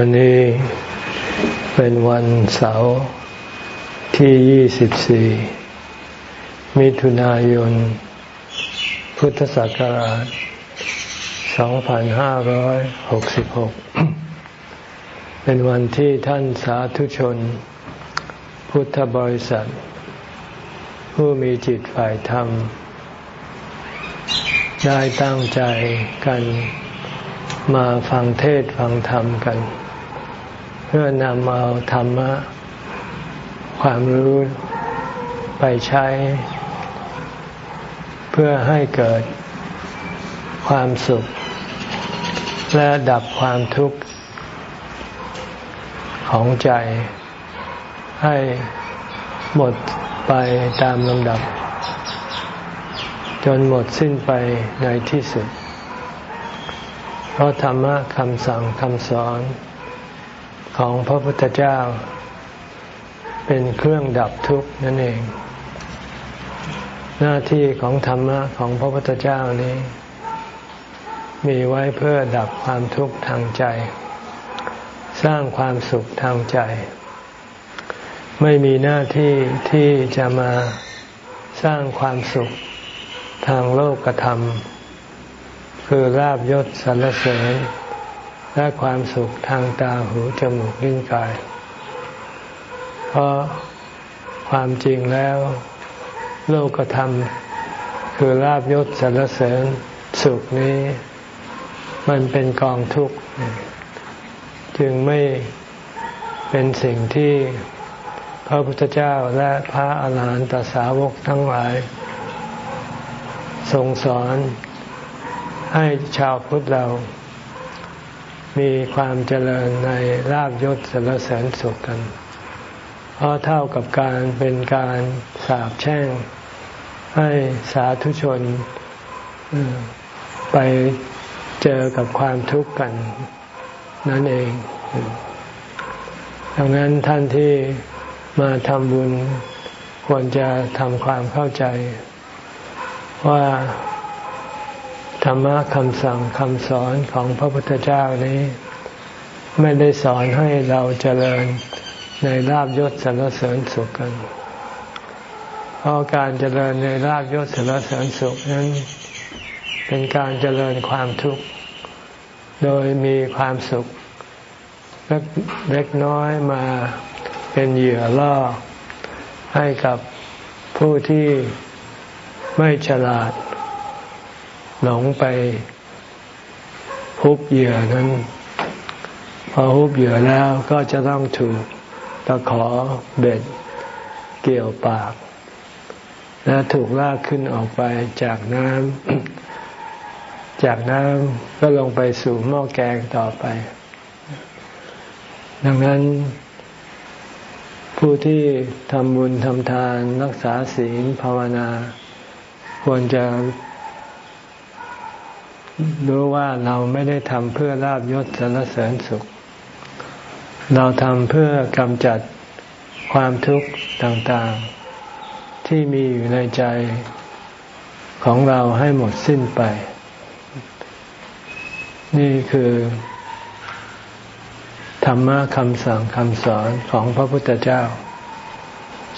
วันนี้เป็นวันเสาร์ที่ 24 มิถุนายน พุทธศักราช 2566 เป็นวันที่ท่านสาธุชน พุทธบริษัท ผู้มีจิตฝ่ายธรรม ได้ตั้งใจกันมาฟังเทศฟังธรรมกัน พื่อนำเอาธรรมะ ความรู้ไปใช้ เพื่อให้เกิดความสุข และดับความทุกข์ของใจ ให้หมดไปตามลำดับ จนหมดสิ้นไปในที่สุด เพราะธรรมะคำสั่งคำสอน ของพระพุทธเจ้า เป็นเครื่องดับทุกข์นั่นเอง หน้าที่ของธรรมะของพระพุทธเจ้านี้ มีไว้เพื่อดับความทุกข์ทางใจ สร้างความสุขทางใจ ไม่มีหน้าที่ที่จะมาสร้างความสุขทางโลกธรรม คือลาบยศสรรเสริญ และความสุขทางตาหูจมูกลิ้นกาย เพราะความจริงแล้ว โลกธรรม คือลาบยศสรรเสริญสุขนี้ มันเป็นกองทุกข์ จึงไม่เป็นสิ่งที่พระพุทธเจ้าและพระอาหารหันตสาวกทั้งหลายทรงสอนให้ชาวพุทธเรา มีความเจริญในลาบยศสรรเสริญสุขกัน เพราะเท่ากับการเป็นการสาบแช่ง ให้สาธุชนไปเจอกับความทุกข์กันนั่นเอง ดังนั้นท่านที่มาทำบุญควรจะทำความเข้าใจว่า ธรรมะคำสั่งคำสอนของพระพุทธเจ้านี้ ไม่ได้สอนให้เราเจริญในลาบยศสรรเสริญสุขกัน เพราะการเจริญในลาบยศสรรเสริญสุขนั้น เป็นการเจริญความทุกข์ โดยมีความสุขเล็กน้อยมาเป็นเหยื่อล่อให้กับผู้ที่ไม่ฉลาด หลงไปฮุบเหยื่อนั้น พอฮุบเหยื่อแล้วก็จะต้องถูกตะขอเบ็ดเกี่ยวปาก และถูกลากขึ้นออกไปจากน้ำจากน้ำก็ลงไปสู่หม้อแกงต่อไป ดังนั้น ผู้ที่ทำบุญทำทานรักษาศีลภาวนา ควรจะ รู้ว่าเราไม่ได้ทำเพื่อลาบยศสรรเสริญสุข เราทำเพื่อกำจัดความทุกข์ต่างๆ ที่มีอยู่ในใจของเราให้หมดสิ้นไป นี่คือธรรมะคำสั่งคำสอนของพระพุทธเจ้า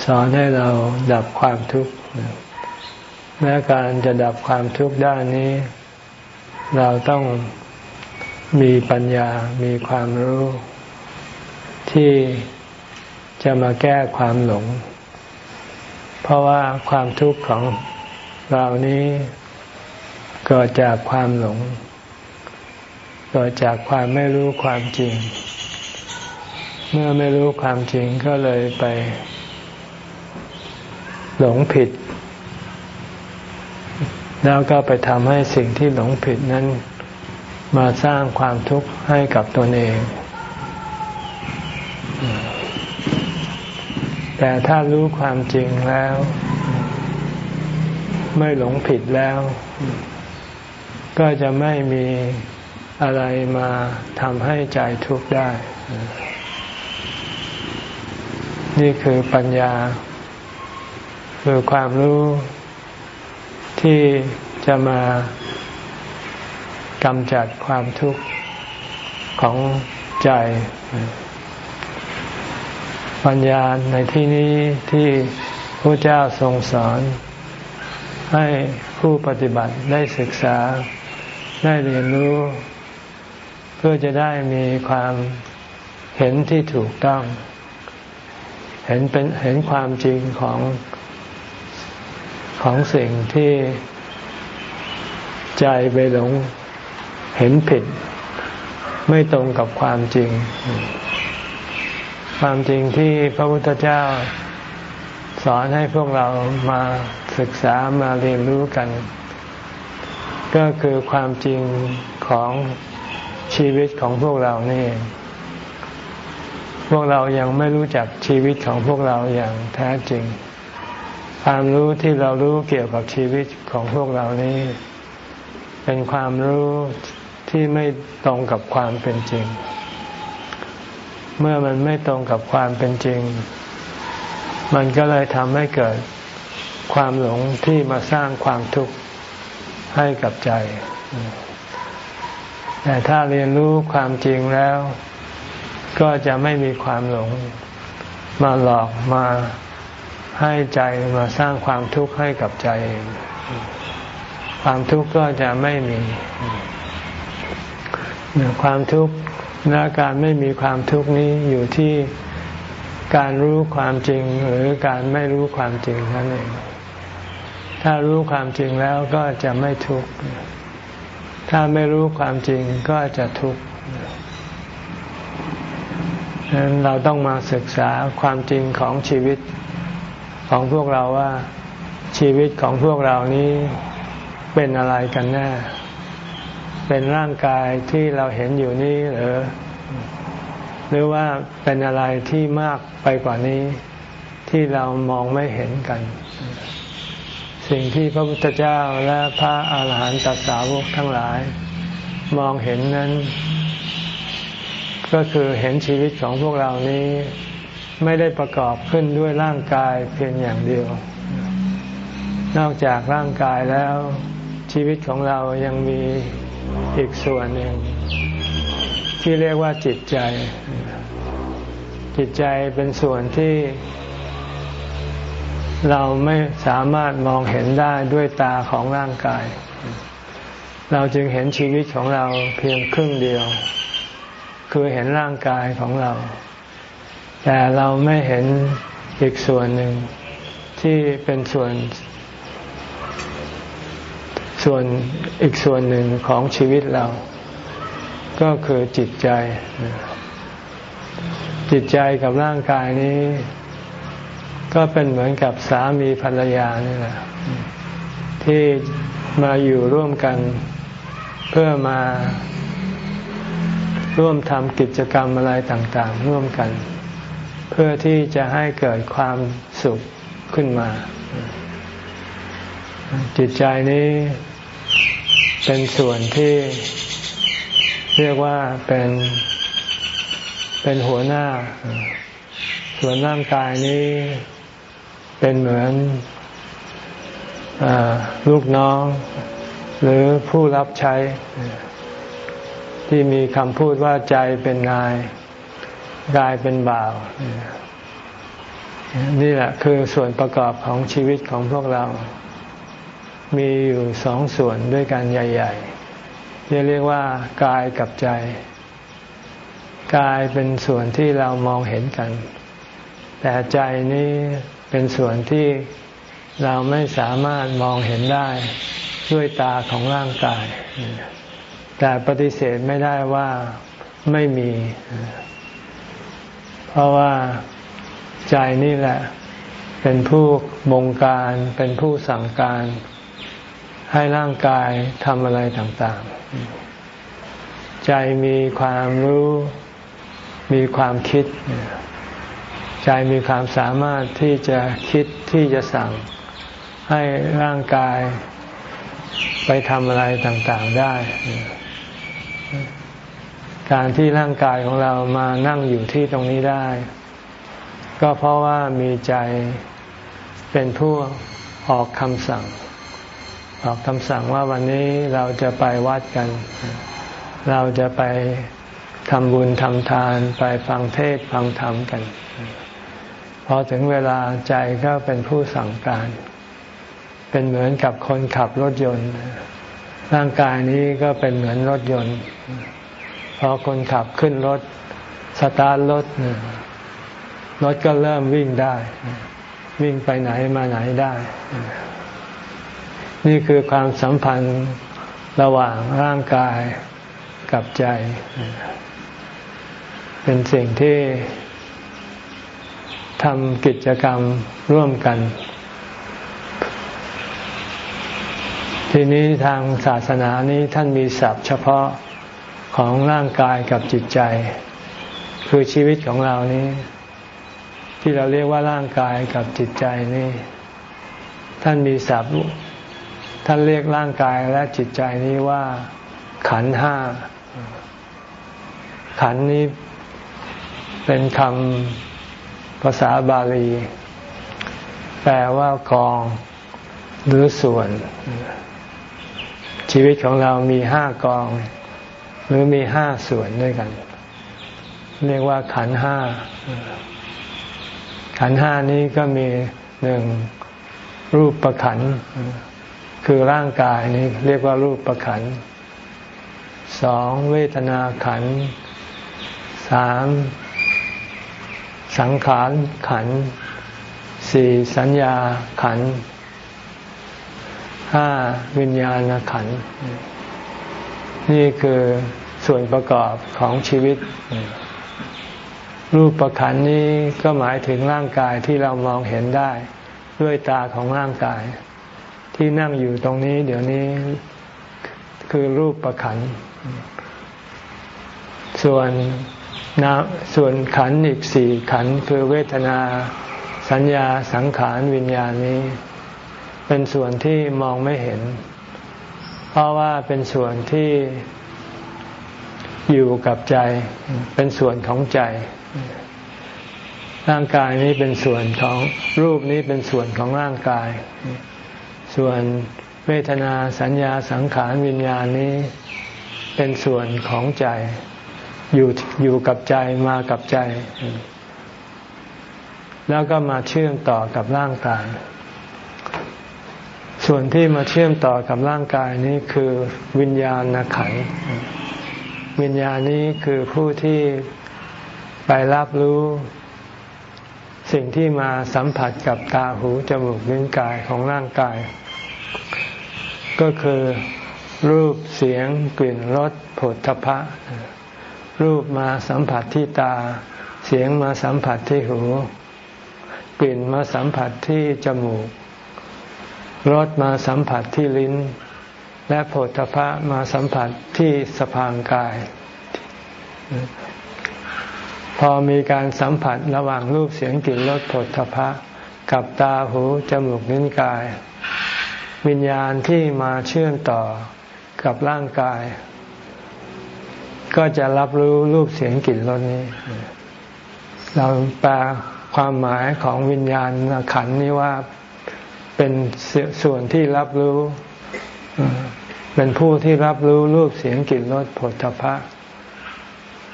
สอนให้เราดับความทุกข์แม้การจะดับความทุกข์ด้านนี้ เราต้องมีปัญญา มีความรู้ ที่จะมาแก้ความหลง เพราะว่าความทุกข์ของเรานี้เกิดจากความหลง เกิดจากความไม่รู้ความจริง เมื่อไม่รู้ความจริงก็เลยไป หลงผิด แล้วก็ไปทำให้สิ่งที่หลงผิดนั้น มาสร้างความทุกข์ให้กับตนเอง แต่ถ้ารู้ความจริงแล้ว ไม่หลงผิดแล้ว ก็จะไม่มีอะไรมาทำให้ใจทุกข์ได้ นี่คือปัญญา คือความรู้ ที่จะมากำจัดความทุกข์ของใจปัญญาในที่นี้ที่พระเจ้าทรงสอน ให้ผู้ปฏิบัติได้ศึกษาได้เรียนรู้ เพื่อจะได้มีความเห็นที่ถูกต้อง เห็นเป็นเห็นความจริงของ ของสิ่งที่ใจไปหลงเห็นผิด ไม่ตรงกับความจริง ความจริงที่พระพุทธเจ้าสอนให้พวกเรามาศึกษามาเรียนรู้กัน ก็คือความจริงของชีวิตของพวกเรานี่ พวกเรายังไม่รู้จักชีวิตของพวกเราอย่างแท้จริง ความรู้ที่เรารู้เกี่ยวกับชีวิตของพวกเรานี้ เป็นความรู้ที่ไม่ตรงกับความเป็นจริง เมื่อมันไม่ตรงกับความเป็นจริง มันก็เลยทำให้เกิดความหลงที่มาสร้างความทุกข์ให้กับใจ แต่ถ้าเรียนรู้ความจริงแล้ว ก็จะไม่มีความหลง มาหลอกมา ให้ใจมาสร้างความทุกข์ให้กับใจเอง ความทุกข์ก็จะไม่มีความทุกข์และการไม่มีความทุกข์นี้อยู่ที่การรู้ความจริงหรือการไม่รู้ความจริงนั่นเอง ถ้ารู้ความจริงแล้วก็จะไม่ทุกข์ ถ้าไม่รู้ความจริงก็จะทุกข์ดังนั้นเราต้องมาศึกษาความจริงของชีวิต ของพวกเราว่าชีวิตของพวกเรานี้เป็นอะไรกันแน่ เป็นร่างกายที่เราเห็นอยู่นี้หรือ หรือว่าเป็นอะไรที่มากไปกว่านี้ ที่เรามองไม่เห็นกัน สิ่งที่พระพุทธเจ้าและพระอาหารหันตสาวกทั้งหลาย มองเห็นนั้น ก็คือเห็นชีวิตของพวกเรานี้ ไม่ได้ประกอบขึ้นด้วยร่างกายเพียงอย่างเดียว นอกจากร่างกายแล้วชีวิตของเรายังมีอีกส่วนหนึ่ง ที่เรียกว่าจิตใจ จิตใจเป็นส่วนที่ เราไม่สามารถมองเห็นได้ด้วยตาของร่างกาย เราจึงเห็นชีวิตของเราเพียงครึ่งเดียว คือเห็นร่างกายของเรา แต่เราไม่เห็นอีกส่วนหนึ่งที่เป็นส่วนส่วนอีกส่วนหนึ่งของชีวิตเรา ก็คือจิตใจ จิตใจกับร่างกายนี้ ก็เป็นเหมือนกับสามีภรรยานี่แหละที่มาอยู่ร่วมกันเพื่อมาร่วมทำกิจกรรมอะไรต่าง ๆ ร่วมกัน พื่อที่จะให้เกิดความสุขขึ้นมา จิตใจนี้เป็นส่วนที่เรียกว่าเป็นเป็นหัวหน้า ส่วนร่างกายนี้เป็นเหมือนอลูกน้อง หรือผู้รับใช้ ที่มีคำพูดว่าใจเป็นนาย กลายเป็นบ่าว นี่แหละคือส่วนประกอบของชีวิตของพวกเรา มีอยู่สองส่วนด้วยกันใหญ่ ๆ ที่เรียกว่ากายกับใจ กายเป็นส่วนที่เรามองเห็นกัน แต่ใจนี้เป็นส่วนที่เราไม่สามารถมองเห็นได้ด้วยตาของร่างกาย แต่ปฏิเสธไม่ได้ว่าไม่มี เพราะว่าใจนี่แหละ เป็นผู้บงการเป็นผู้สั่งการ ให้ร่างกายทำอะไรต่างๆ ใจมีความรู้มีความคิด ใจมีความสามารถที่จะคิดที่จะสั่ง ให้ร่างกายไปทำอะไรต่างๆได้ การที่ร่างกายของเรามานั่งอยู่ที่ตรงนี้ได้ ก็เพราะว่ามีใจเป็นผู้ออกคำสั่ง ออกคำสั่งว่าวันนี้เราจะไปวัดกัน เราจะไปทำบุญทำทานไปฟังเทศฟังธรรมกันพอถึงเวลาใจก็เป็นผู้สั่งการ เป็นเหมือนกับคนขับรถยนต์ ร่างกายนี้ก็เป็นเหมือนรถยนต์ พอคนขับขึ้นรถสตาร์ทรถรถก็เริ่มวิ่งได้ วิ่งไปไหนมาไหนได้ นี่คือความสัมพันธ์ระหว่างร่างกายกับใจ เป็นสิ่งที่ทำกิจกรรมร่วมกัน ทีนี้ทางศาสนานี้ท่านมีศัพท์เฉพาะ ของร่างกายกับจิตใจ คือชีวิตของเรานี้ ที่เราเรียกว่าร่างกายกับจิตใจนี่ ท่านมีศัพท์ท่านเรียกร่างกายและจิตใจนี้ว่า ขันห้า ขันนี้เป็นคำภาษาบาลี แปลว่ากองหรือส่วน ชีวิตของเรามีห้ากอง หรือมีห้าส่วนด้วยกัน เรียกว่าขันห้า ขันห้านี้ก็มีหนึ่งรูปประขัน คือร่างกายนี้เรียกว่ารูปประขันสองเวทนาขันสามสังขารขันสี่สัญญาขันห้าวิญญาณขัน นี่คือส่วนประกอบของชีวิต รูปประขันนี้ก็หมายถึงร่างกายที่เรามองเห็นได้ ด้วยตาของร่างกาย ที่นั่งอยู่ตรงนี้ เดี๋ยวนี้คือรูปประขัน ส่วนนาส่วนขันอีกสี่ขันคือเวทนา สัญญาสังขารวิญญาณนี้ เป็นส่วนที่มองไม่เห็น เพราะว่าเป็นส่วนที่อยู่กับใจ เป็นส่วนของใจ ร่างกายนี้เป็นส่วนของรูปนี้เป็นส่วนของร่างกาย ส่วนเวทนาสัญญาสังขารวิญญาณนี้เป็นส่วนของใจ อยู่อยู่กับใจมากับใจ แล้วก็มาเชื่อมต่อกับร่างกาย ส่วนที่มาเชื่อมต่อกับร่างกายนี้คือวิญญาณขันวิญญาณนี้คือผู้ที่ไปรับรู้ สิ่งที่มาสัมผัสกับตาหูจมูกลิ้นกายของร่างกาย ก็คือรูปเสียงกลิ่นรสผลทพะ รูปมาสัมผัสที่ตา เสียงมาสัมผัสที่หู กลิ่นมาสัมผัสที่จมูก รสมาสัมผัสที่ลิ้น และผลทพะมาสัมผัสที่สะพางกาย พอมีการสัมผัสระหว่างรูปเสียงกลิ่นรสผลทพะกับตาหูจมูกลิ้นกาย วิญญาณที่มาเชื่อมต่อกับร่างกาย ก็จะรับรู้รูปเสียงกลิ่นรสนี้ เราแปลความหมายของวิญญาณขันนี้ว่า เป็นส่วนที่รับรู้ เป็นผู้ที่รับรู้รูปเสียงกลิ่นรสผลพะ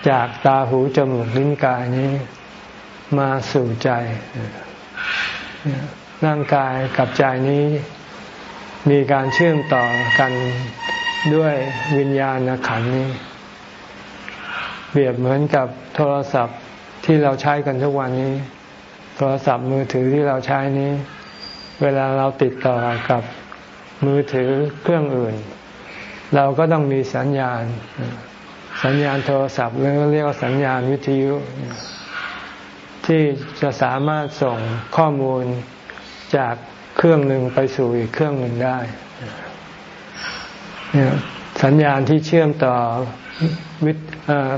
จากตาหูจมูกลิ้นกายนี้มาสู่ใจ ร่างกายกับใจนี้มีการเชื่อมต่อกันด้วยวิญญาณขันนี้เปรียบเหมือนกับโทรศัพท์ที่เราใช้กันทุกวันนี้ โทรศัพท์มือถือที่เราใช้นี้ เวลาเราติดต่อกับมือถือเครื่องอื่น เราก็ต้องมีสัญญาณ สัญญาณโทรศัพท์หรือเรียกว่าสัญญาณวิทยุ ที่จะสามารถส่งข้อมูลจากเครื่องหนึ่งไปสู่อีกเครื่องหนึ่งได้สัญญาณที่เชื่อมต่อวิท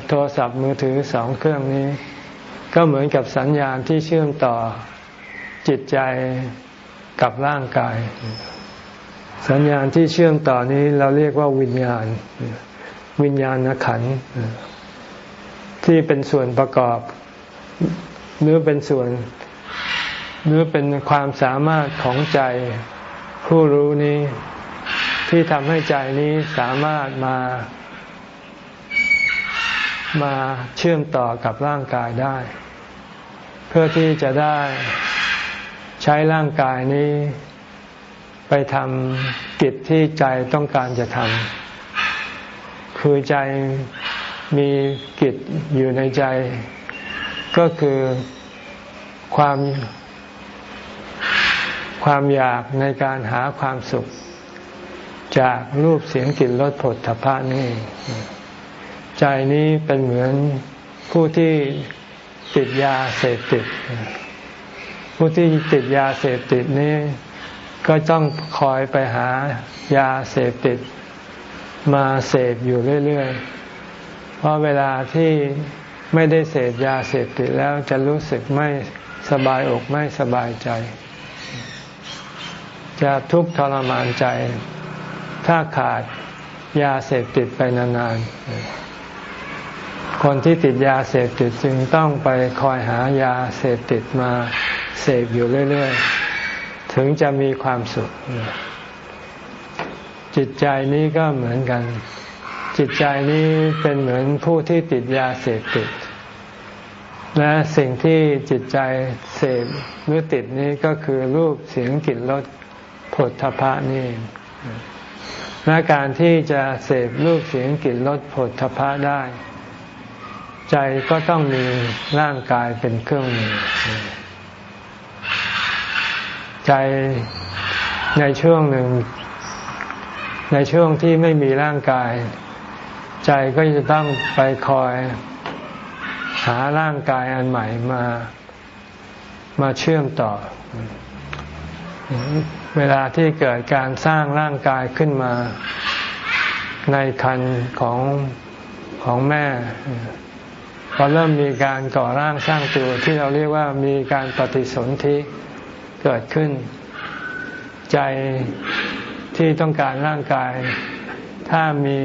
โทรศัพท์มือถือสองเครื่องนี้ ก็เหมือนกับสัญญาณที่เชื่อมต่อจิตใจ กับร่างกาย สัญญาณที่เชื่อมต่อนี้เราเรียกว่าวิญญาณ วิญญาณขันที่เป็นส่วนประกอบ หรือเป็นส่วน หรือเป็นความสามารถของใจผู้รู้นี้ ที่ทำให้ใจนี้สามารถมามาเชื่อมต่อกับร่างกายได้ เพื่อที่จะได้ ใช้ร่างกายนี้ ไปทำกิจที่ใจต้องการจะทำคือใจมีกิจอยู่ในใจ ก็คือความความอยากในการหาความสุข จากรูปเสียงกลิ่นรสผลถภะนี่ใจนี้เป็นเหมือนผู้ที่ติดยาเสพติด ผู้ที่ติดยาเสพติดนี้ ก็ต้องคอยไปหายาเสพติด มาเสพอยู่เรื่อยๆ เพราะเวลาที่ไม่ได้เสพยาเสพติดแล้วจะรู้สึกไม่สบายอกไม่สบายใจ จะทุกข์ทรมานใจ ถ้าขาดยาเสพติดไปนานๆ คนที่ติดยาเสพติดจึงต้องไปคอยหายาเสพติดมาเสพอยู่เรื่อย ๆ ถึงจะมีความสุข จิตใจนี้ก็เหมือนกัน จิตใจนี้เป็นเหมือนผู้ที่ติดยาเสพติด และสิ่งที่จิตใจเสพหรือติดนี้ก็คือรูปเสียงกลิ่นรสผลทพะนี่และการที่จะเสพรูปเสียงกลิ่นรสผลทพะได้ ใจก็ต้องมีร่างกายเป็นเครื่องมือ ใจในช่วงหนึ่ง ในช่วงที่ไม่มีร่างกาย ใจก็จะต้องไปคอย หาร่างกายอันใหม่มามาเชื่อมต่อ เวลาที่เกิดการสร้างร่างกายขึ้นมาในคันของของแม่ พอเริ่มมีการก่อร่างสร้างตัวที่เราเรียกว่ามีการปฏิสนธิเกิดขึ้น ใจที่ต้องการร่างกาย ถ้ามี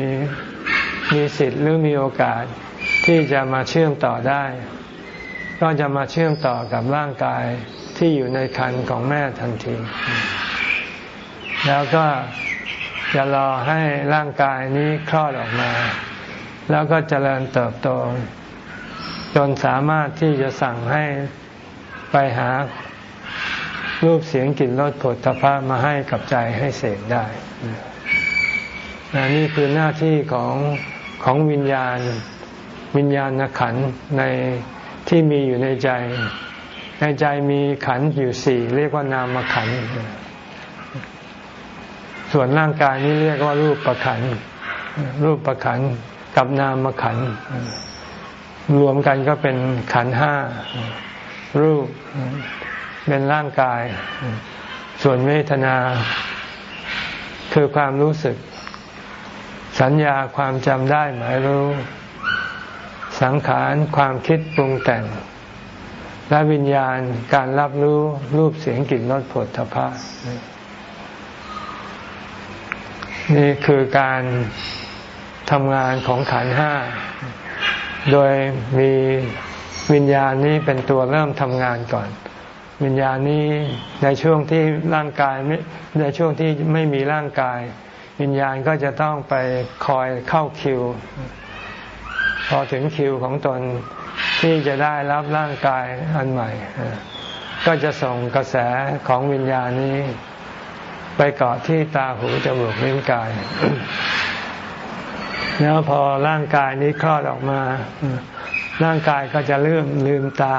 มีสิทธิ์หรือมีโอกาสที่จะมาเชื่อมต่อได้ ก็จะมาเชื่อมต่อกับร่างกายที่อยู่ในคันของแม่ทันที แล้วก็จะรอให้ร่างกายนี้คลอดออกมา แล้วก็เจริญเติบโต จนสามารถที่จะสั่งให้ไปหารูปเสียงกลิ่นรสผลตภะมาให้กับใจให้เสกได้นี่คือหน้าที่ของของวิญญาณวิญญาณขันในที่มีอยู่ในใจ ในใจมีขันอยู่สี่เรียกว่านามขัน ส่วนร่างกายนี้เรียกว่ารูปประขัน รูปประขันกับนามขัน รวมกันก็เป็นขันห้ารูปเป็นร่างกาย ส่วนเวทนา คือความรู้สึก สัญญาความจำได้หมายรู้ สังขารความคิดปรุงแต่ง และวิญญาณการรับรู้รูปเสียงกลิ่นรสผลทพะนี่คือการทำงานของขันห้า โดยมีวิญญาณนี้เป็นตัวเริ่มทำงานก่อน วิญญาณนี้ในช่วงที่ร่างกายในช่วงที่ไม่มีร่างกาย วิญญาณก็จะต้องไปคอยเข้าคิว พอถึงคิวของตนที่จะได้รับร่างกายอันใหม่ ก็จะส่งกระแสของวิญญาณนี้ ไปเกาะที่ตาหูจมูกลิ้นกาย แล้วพอร่างกายนี้คลอดออกมา ร่างกายก็จะเริ่มลืมตา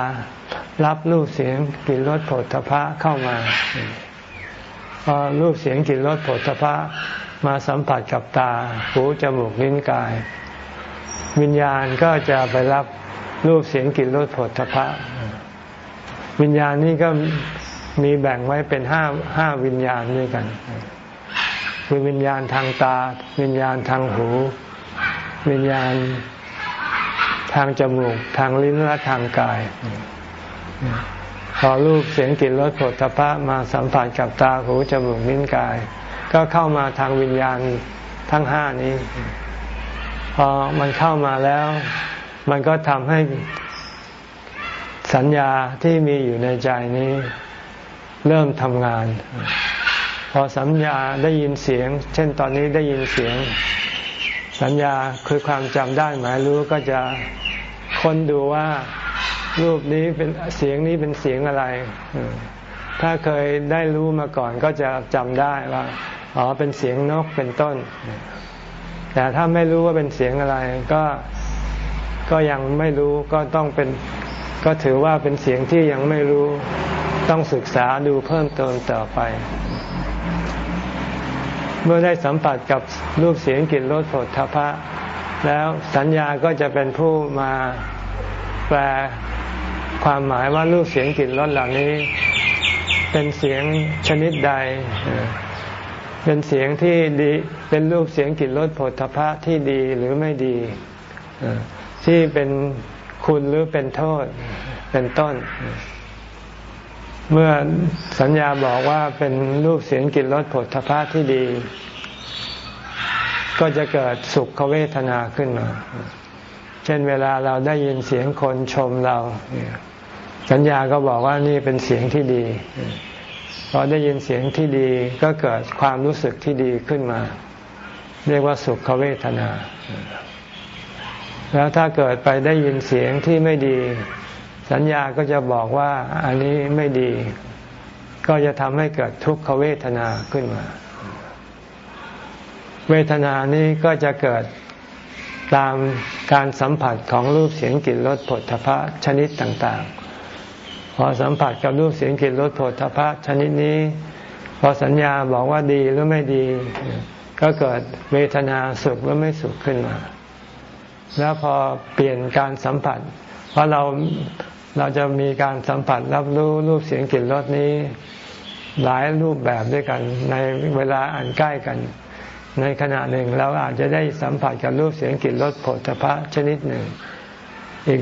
รับรูปเสียงกลิ่นรสผลทพะเข้ามาพอรูปเสียงกลิ่นรสผลทพะมาสัมผัสกับตา หูจมูกลิ้นกาย วิญญาณก็จะไปรับรูปเสียงกลิ่นรสผลทพะ วิญญาณนี้ก็มีแบ่งไว้เป็นห้าห้าวิญญาณด้วยกัน คือวิญญาณทางตา วิญญาณทางหู วิญญาณทางจมูก ทางลิ้นและทางกาย พอรูปเสียงกลิ่นรสผลทพะมาสัมผัสกับตาหูจมูกลิ้นกาย ก็เข้ามาทางวิญญาณทั้งห้านี้ พอมันเข้ามาแล้ว มันก็ทำให้สัญญาที่มีอยู่ในใจนี้ เริ่มทำงาน พอสัญญาได้ยินเสียง เช่นตอนนี้ได้ยินเสียง สัญญาคือความจำได้หมายรู้ก็จะคนดูว่ารูปนี้เป็นเสียงนี้เป็นเสียงอะไร ถ้าเคยได้รู้มาก่อนก็จะจำได้ว่าอ๋อเป็นเสียงนกเป็นต้น แต่ถ้าไม่รู้ว่าเป็นเสียงอะไรก็ก็ยังไม่รู้ก็ต้องเป็นก็ถือว่าเป็นเสียงที่ยังไม่รู้ต้องศึกษาดูเพิ่มเติมต่อไป เมื่อได้สัมผัสกับรูปเสียงกลิ่นรสผลทพะ แล้วสัญญาก็จะเป็นผู้มาแปลความหมายว่ารูปเสียงกลิ่นรสเหล่านี้ เป็นเสียงชนิดใด เป็นเสียงที่ดี เป็นรูปเสียงกลิ่นรสผลทพะที่ดีหรือไม่ดีที่เป็นคุณหรือเป็นโทษเป็นต้น เมื่อสัญญาบอกว่าเป็นรูปเสียงกลิ่นรสผลทพะที่ดี ก็จะเกิดสุขเวทนาขึ้นมา เช่นเวลาเราได้ยินเสียงคนชมเรา สัญญาก็บอกว่านี่เป็นเสียงที่ดีพอได้ยินเสียงที่ดีก็เกิดความรู้สึกที่ดีขึ้นมา เรียกว่าสุขเวทนา แล้วถ้าเกิดไปได้ยินเสียงที่ไม่ดี สัญญาก็จะบอกว่าอันนี้ไม่ดี ก็จะทำให้เกิดทุกขเวทนาขึ้นมา เวทนานี้ก็จะเกิดตามการสัมผัสของรูปเสียงกลิ่นรสผลทพะชนิดต่างๆ พอสัมผัสกับรูปเสียงกลิ่นรสผฏฐพะชนิดนี้ พอสัญญาบอกว่าดีหรือไม่ดี ก็เกิดเวทนาสุขหรือไม่สุขขึ้นมา แล้วพอเปลี่ยนการสัมผัสเพราะเรา เราจะมีการสัมผัสรับรู้รูปเสียงกลิ่นรสนี้ หลายรูปแบบด้วยกัน ในเวลาอันใกล้กัน ในขณะหนึ่งเราอาจจะได้สัมผัสกับรูปเสียงกลิ่นรสโผฏฐะชนิดหนึ่ง อีก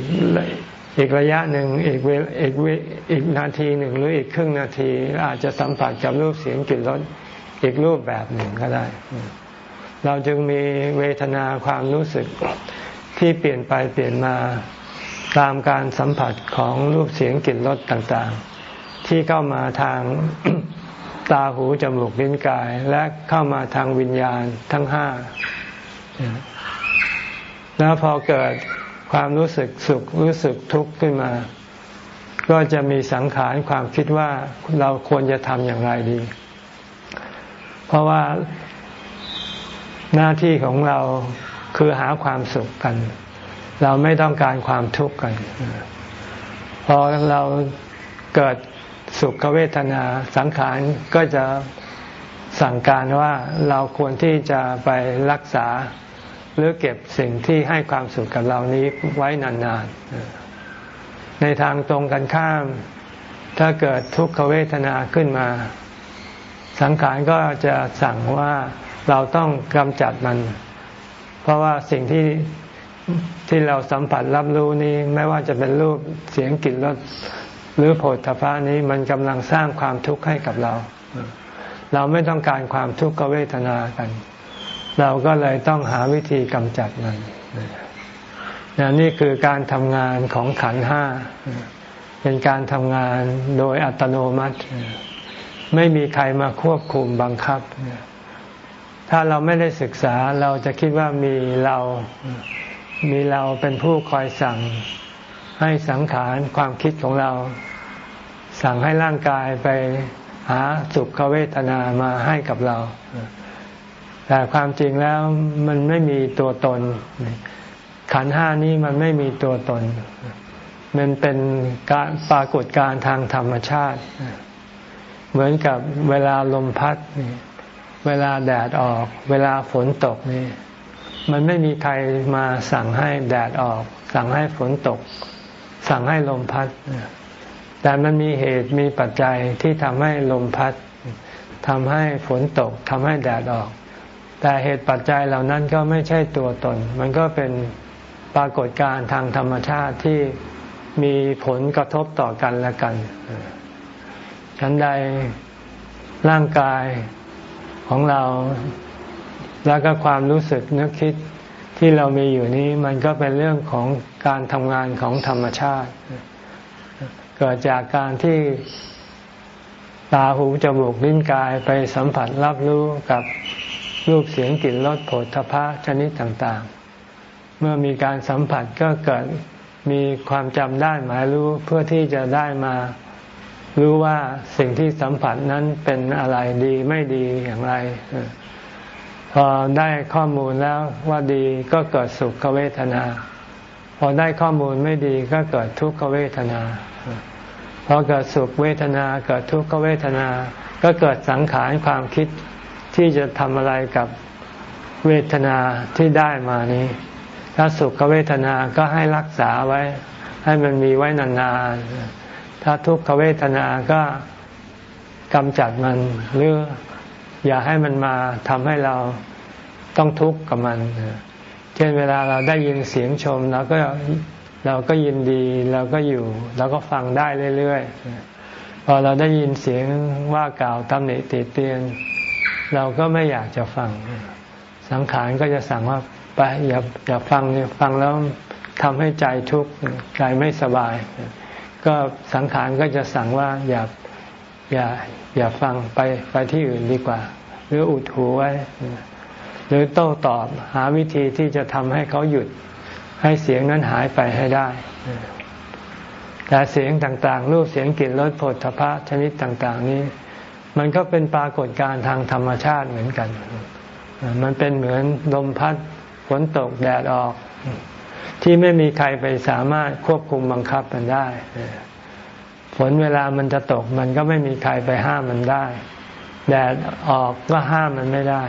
อีกระยะหนึ่งอีกเวอีกอีกนาทีหนึ่งหรืออีกครึ่งนาที อาจจะสัมผัสกับรูปเสียงกลิ่นรสอีกรูปแบบหนึ่งก็ได้ เราจึงมีเวทนาความรู้สึกที่เปลี่ยนไปเปลี่ยนมา ตามการสัมผัสของรูปเสียงกลิ่นรสต่างๆ ที่เข้ามาทางตาหูจมูกลิ้นกาย และเข้ามาทางวิญญาณทั้งห้าแล้วพอเกิดความรู้สึกสุขรู้สึกทุกข์ขึ้นมา ก็จะมีสังขารความคิดว่าเราควรจะทำอย่างไรดี เพราะว่าหน้าที่ของเราคือหาความสุขกัน เราไม่ต้องการความทุกข์กันพอเราเกิดสุขเวทนาสังขารก็จะสั่งการว่าเราควรที่จะไปรักษาหรือเก็บสิ่งที่ให้ความสุขกับเรานี้ไว้นานๆ ในทางตรงกันข้าม ถ้าเกิดทุกขเวทนาขึ้นมา สังขารก็จะสั่งว่าเราต้องกำจัดมัน เพราะว่าสิ่งที่ ที่เราสัมผัสรับรู้นี้ไม่ว่าจะเป็นรูปเสียงกลิ่นรสหรือโผฏฐพะนี้มันกำลังสร้างความทุกข์ให้กับเรา เราไม่ต้องการความทุกขเวทนากัน เราก็เลยต้องหาวิธีกำจัดมันนี่คือการทำงานของขันห้า เป็นการทำงานโดยอัตโนมัติ ไม่มีใครมาควบคุมบังคับ ถ้าเราไม่ได้ศึกษาเราจะคิดว่ามีเรา มีเราเป็นผู้คอยสั่งให้สังขารความคิดของเรา สั่งให้ร่างกายไปหาสุขเวทนามาให้กับเรา แต่ความจริงแล้วมันไม่มีตัวตน ขันห้านี้มันไม่มีตัวตน มันเป็นการปรากฏการทางธรรมชาติ เหมือนกับเวลาลมพัด เวลาแดดออก เวลาฝนตกนี่ มันไม่มีใครมาสั่งให้แดดออก สั่งให้ฝนตก สั่งให้ลมพัด แต่มันมีเหตุมีปัจจัยที่ทำให้ลมพัดทำให้ฝนตกทำให้แดดออก แต่เหตุปัจจัยเหล่านั้นก็ไม่ใช่ตัวตน มันก็เป็นปรากฏการณ์ทางธรรมชาติที่มีผลกระทบต่อกันและกัน ฉันใดร่างกายของเรา แล้วก็ความรู้สึกนึกคิดที่เรามีอยู่นี้มันก็เป็นเรื่องของการทำงานของธรรมชาติ เกิดจากการที่ตาหูจมูกลิ้นกายไปสัมผัสรับรู้กับรูปเสียงกลิ่นรสผฏฐพะชนิดต่างๆ เมื่อมีการสัมผัสก็เกิดมีความจำได้หมายรู้เพื่อที่จะได้มารู้ว่าสิ่งที่สัมผัสนั้นเป็นอะไรดีไม่ดีอย่างไร พอได้ข้อมูลแล้วว่าดีก็เกิดสุขเวทนา พอได้ข้อมูลไม่ดีก็เกิดทุกขเวทนา พอเกิดสุขเวทนาเกิดทุกขเวทนา ก็เกิดสังขารความคิดที่จะทำอะไรกับเวทนาที่ได้มานี้ ถ้าสุขเวทนาก็ให้รักษาไว้ ให้มันมีไว้นานๆ ถ้าทุกขเวทนาก็กำจัดมันหรือ อย่าให้มันมาทำให้เราต้องทุกข์กับมัน เช่นเวลาเราได้ยินเสียงชมเราก็เราก็ยินดีเราก็อยู่เราก็ฟังได้เรื่อยๆ พอเราได้ยินเสียงว่ากล่าวตำหนิติเตียน เราก็ไม่อยากจะฟัง สังขารก็จะสั่งว่าไปอย่าอย่าฟังเนี่ยฟังแล้วทำให้ใจทุกข์ใจไม่สบาย ก็สังขารก็จะสั่งว่าอย่า อย่าอย่าฟังไปไปที่อื่นดีกว่า หรืออุดหูไว้ หรือโต้ตอบหาวิธีที่จะทำให้เขาหยุดให้เสียงนั้นหายไปให้ได้ แต่เสียงต่างๆ รูปเสียงกลิ่นรสผลทพะชนิดต่าง ๆ นี้ มันก็เป็นปรากฏการณ์ทางธรรมชาติเหมือนกัน มันเป็นเหมือนลมพัดฝนตกแดดออก ที่ไม่มีใครไปสามารถควบคุมบังคับมันได้ นเวลามันจะตกมันก็ไม่มีใครไปห้ามมันได้ แดดออกก็ห้ามมันไม่ได้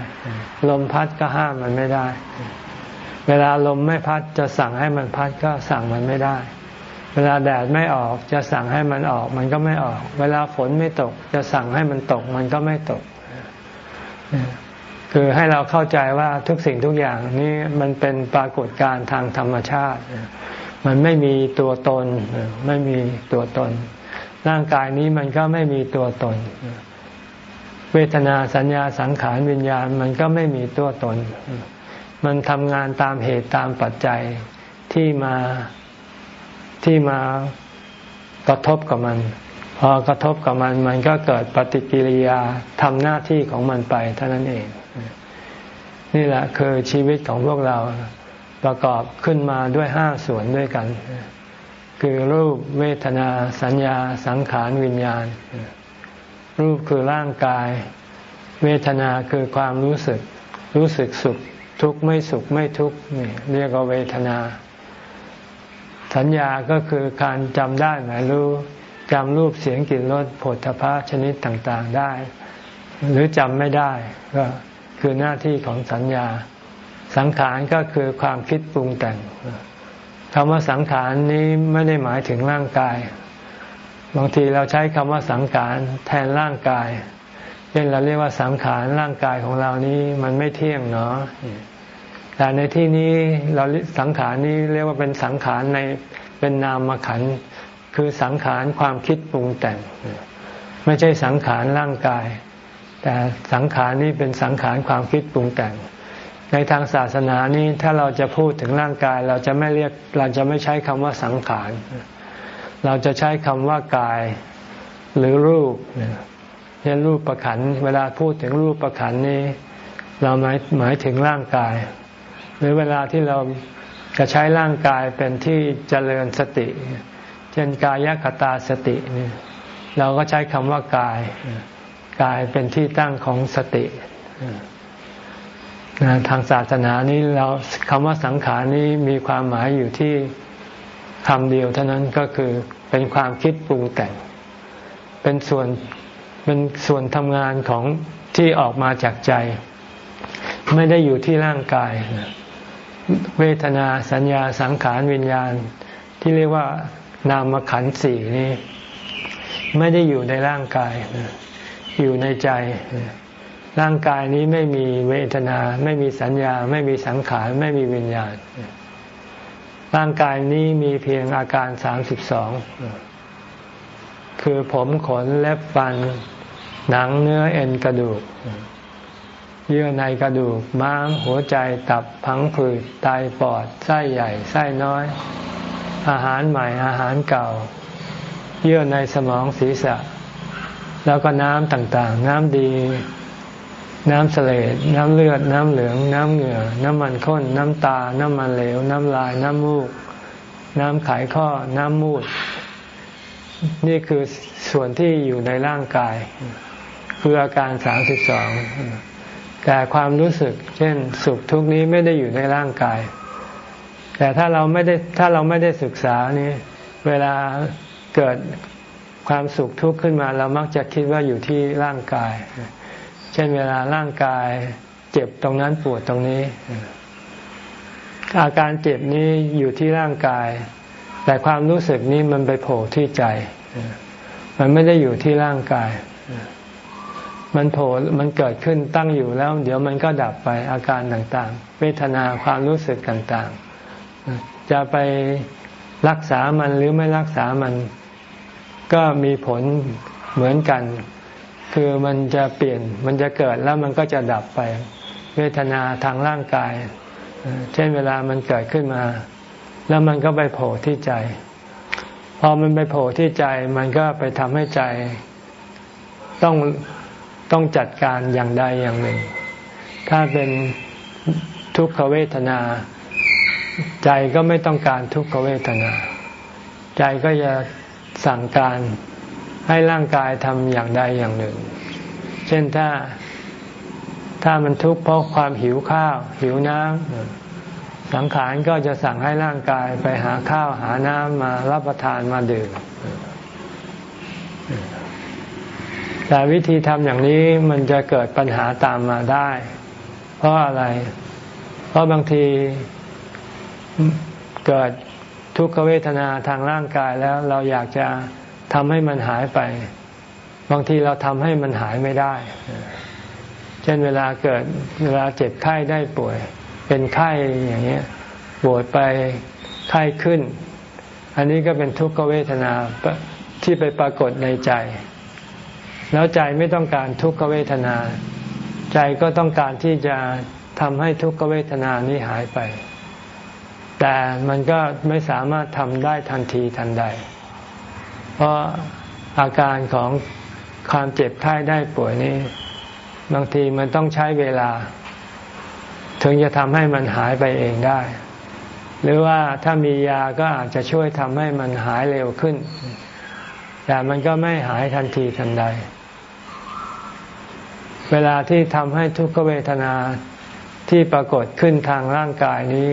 ลมพัดก็ห้ามมันไม่ได้ เวลาลมไม่พัดจะสั่งให้มันพัดก็สั่งมันไม่ได้ เวลาแดดไม่ออกจะสั่งให้มันออกมันก็ไม่ออก เวลาฝนไม่ตก จะสั่งให้มันตกมันก็ไม่ตก คือให้เราเข้าใจว่าทุกสิ่งทุกอย่างนี้มันเป็นปรากฏการณ์ทางธรรมชาติ มันไม่มีตัวตนไม่มีตัวตน ร่างกายนี้มันก็ไม่มีตัวตน เวทนาสัญญาสังขารวิญญาณมันก็ไม่มีตัวตน มันทำงานตามเหตุตามปัจจัยที่มาที่มากระทบกับมัน พอกระทบกับมันมันก็เกิดปฏิกิริยาทำหน้าที่ของมันไปเท่านั้นเอง นี่แหละคือชีวิตของพวกเราประกอบขึ้นมาด้วยห้าส่วนด้วยกัน คือรูปเวทนาสัญญาสังขารวิญญาณ รูปคือร่างกาย เวทนาคือความรู้สึก รู้สึกสุข ทุกข์ไม่สุขไม่ทุกข์นี่เรียกว่าเวทนา สัญญาก็คือการจำได้หมายรู้จำรูปเสียงกลิ่นรสผลทพะชนิดต่างๆได้ หรือจำไม่ได้ ก็คือหน้าที่ของสัญญา สังขารก็คือความคิดปรุงแต่ง คำว่าสังขารนี้ไม่ได้หมายถึงร่างกาย บางทีเราใช้คำว่าสังขารแทนร่างกาย เช่นเราเรียกว่าสังขารร่างกายของเรานี้มันไม่เที่ยงเนาะแต่ในที่นี้เราสังขารนี้เรียกว่าเป็นสังขารในเป็นนามขันคือสังขารความคิดปรุงแต่ง ไม่ใช่สังขารร่างกาย แต่สังขารนี่เป็นสังขารความคิดปรุงแต่ง ในทางศาสนานี้ถ้าเราจะพูดถึงร่างกาย เราจะไม่เรียกเราจะไม่ใช้คำว่าสังขาร เราจะใช้คำว่ากาย หรือรูปเช่นรูปประขันเวลาพูดถึงรูปประขันนี้ เราหมายหมายถึงร่างกาย หรือเวลาที่เราจะใช้ร่างกายเป็นที่เจริญสติ เช่นกายคตาสตินี่เราก็ใช้คำว่ากาย กายเป็นที่ตั้งของสติ ทางศาสนานี้เราคำว่าสังขารนี้มีความหมายอยู่ที่คำเดียวเท่านั้นก็คือเป็นความคิดปรุงแต่ง เป็นส่วนเป็นส่วนทำงานของที่ออกมาจากใจ ไม่ได้อยู่ที่ร่างกาย เวทนาสัญญาสังขารวิญญาณ ที่เรียกว่านามขันธ์สี่นี้ ไม่ได้อยู่ในร่างกาย อยู่ในใจ ร่างกายนี้ไม่มีเวทนา ไม่มีสัญญา ไม่มีสังขาร ไม่มีวิญญาณ ร่างกายนี้มีเพียงอาการสามสิบสอง คือผมขนเล็บฟัน หนังเนื้อเอ็นกระดูก เยื่อในกระดูก ม้ามหัวใจตับพังผืดไตปอด ไส้ใหญ่ ไส้น้อย อาหารใหม่อาหารเก่า เยื่อในสมองศีรษะ แล้วก็น้ำต่างๆ น้ำดี น้ำเสลดน้ำเลือด น้ำเหลือง น้ำเหงื่อ น้ำมันข้น น้ำตา น้ำมันเหลว น้ำลาย น้ำมูก น้ำไขข้อ น้ำมูด นี่คือส่วนที่อยู่ในร่างกาย คืออาการสามสิบสองแต่ความรู้สึก เช่น สุขทุกนี้ไม่ได้อยู่ในร่างกาย แต่ถ้าเราไม่ได้ถ้าเราไม่ได้ศึกษานี้เวลาเกิดความสุขทุกข์ขึ้นมา เรามักจะคิดว่าอยู่ที่ร่างกาย เช่นเวลาร่างกายเจ็บตรงนั้นปวดตรงนี้ อาการเจ็บนี้อยู่ที่ร่างกาย แต่ความรู้สึกนี้มันไปโผล่ที่ใจ มันไม่ได้อยู่ที่ร่างกาย มันโผล่มันเกิดขึ้นตั้งอยู่แล้ว เดี๋ยวมันก็ดับไปอาการต่างๆ เวทนาความรู้สึกต่างๆ จะไปรักษามันหรือไม่รักษามันก็มีผลเหมือนกัน คือมันจะเปลี่ยนมันจะเกิดแล้วมันก็จะดับไป เวทนาทางร่างกาย เช่นเวลามันเกิดขึ้นมา แล้วมันก็ไปโผล่ที่ใจ พอมันไปโผล่ที่ใจ มันก็ไปทำให้ใจ ต้องต้องจัดการอย่างใดอย่างหนึ่ง ถ้าเป็นทุกขเวทนา ใจก็ไม่ต้องการทุกขเวทนา ใจก็จะสั่งการ ให้ร่างกายทำอย่างใดอย่างหนึ่ง เช่นถ้าถ้ามันทุกข์เพราะความหิวข้าว หิวน้ำสังขารก็จะสั่งให้ร่างกายไปหาข้าวหาน้ำมารับประทานมาดื่มแต่วิธีทำอย่างนี้มันจะเกิดปัญหาตามมาได้ เพราะอะไร เพราะบางทีเกิดทุกขเวทนาทางร่างกายแล้วเราอยากจะ ทำให้มันหายไป บางทีเราทำให้มันหายไม่ได้ เช่นเวลาเกิดเวลาเจ็บไข้ได้ป่วย เป็นไข้อย่างเงี้ยปวดไปไข้ขึ้น อันนี้ก็เป็นทุกขเวทนาที่ไปปรากฏในใจ แล้วใจไม่ต้องการทุกขเวทนา ใจก็ต้องการที่จะทำให้ทุกขเวทนานี้หายไป แต่มันก็ไม่สามารถทำได้ทันทีทันใด เพราะอาการของความเจ็บไข้ได้ป่วยนี้ บางทีมันต้องใช้เวลา ถึงจะทำให้มันหายไปเองได้ หรือว่าถ้ามียาก็อาจจะช่วยทำให้มันหายเร็วขึ้น แต่มันก็ไม่หายทันทีทันใด เวลาที่ทำให้ทุกขเวทนาที่ปรากฏขึ้นทางร่างกายนี้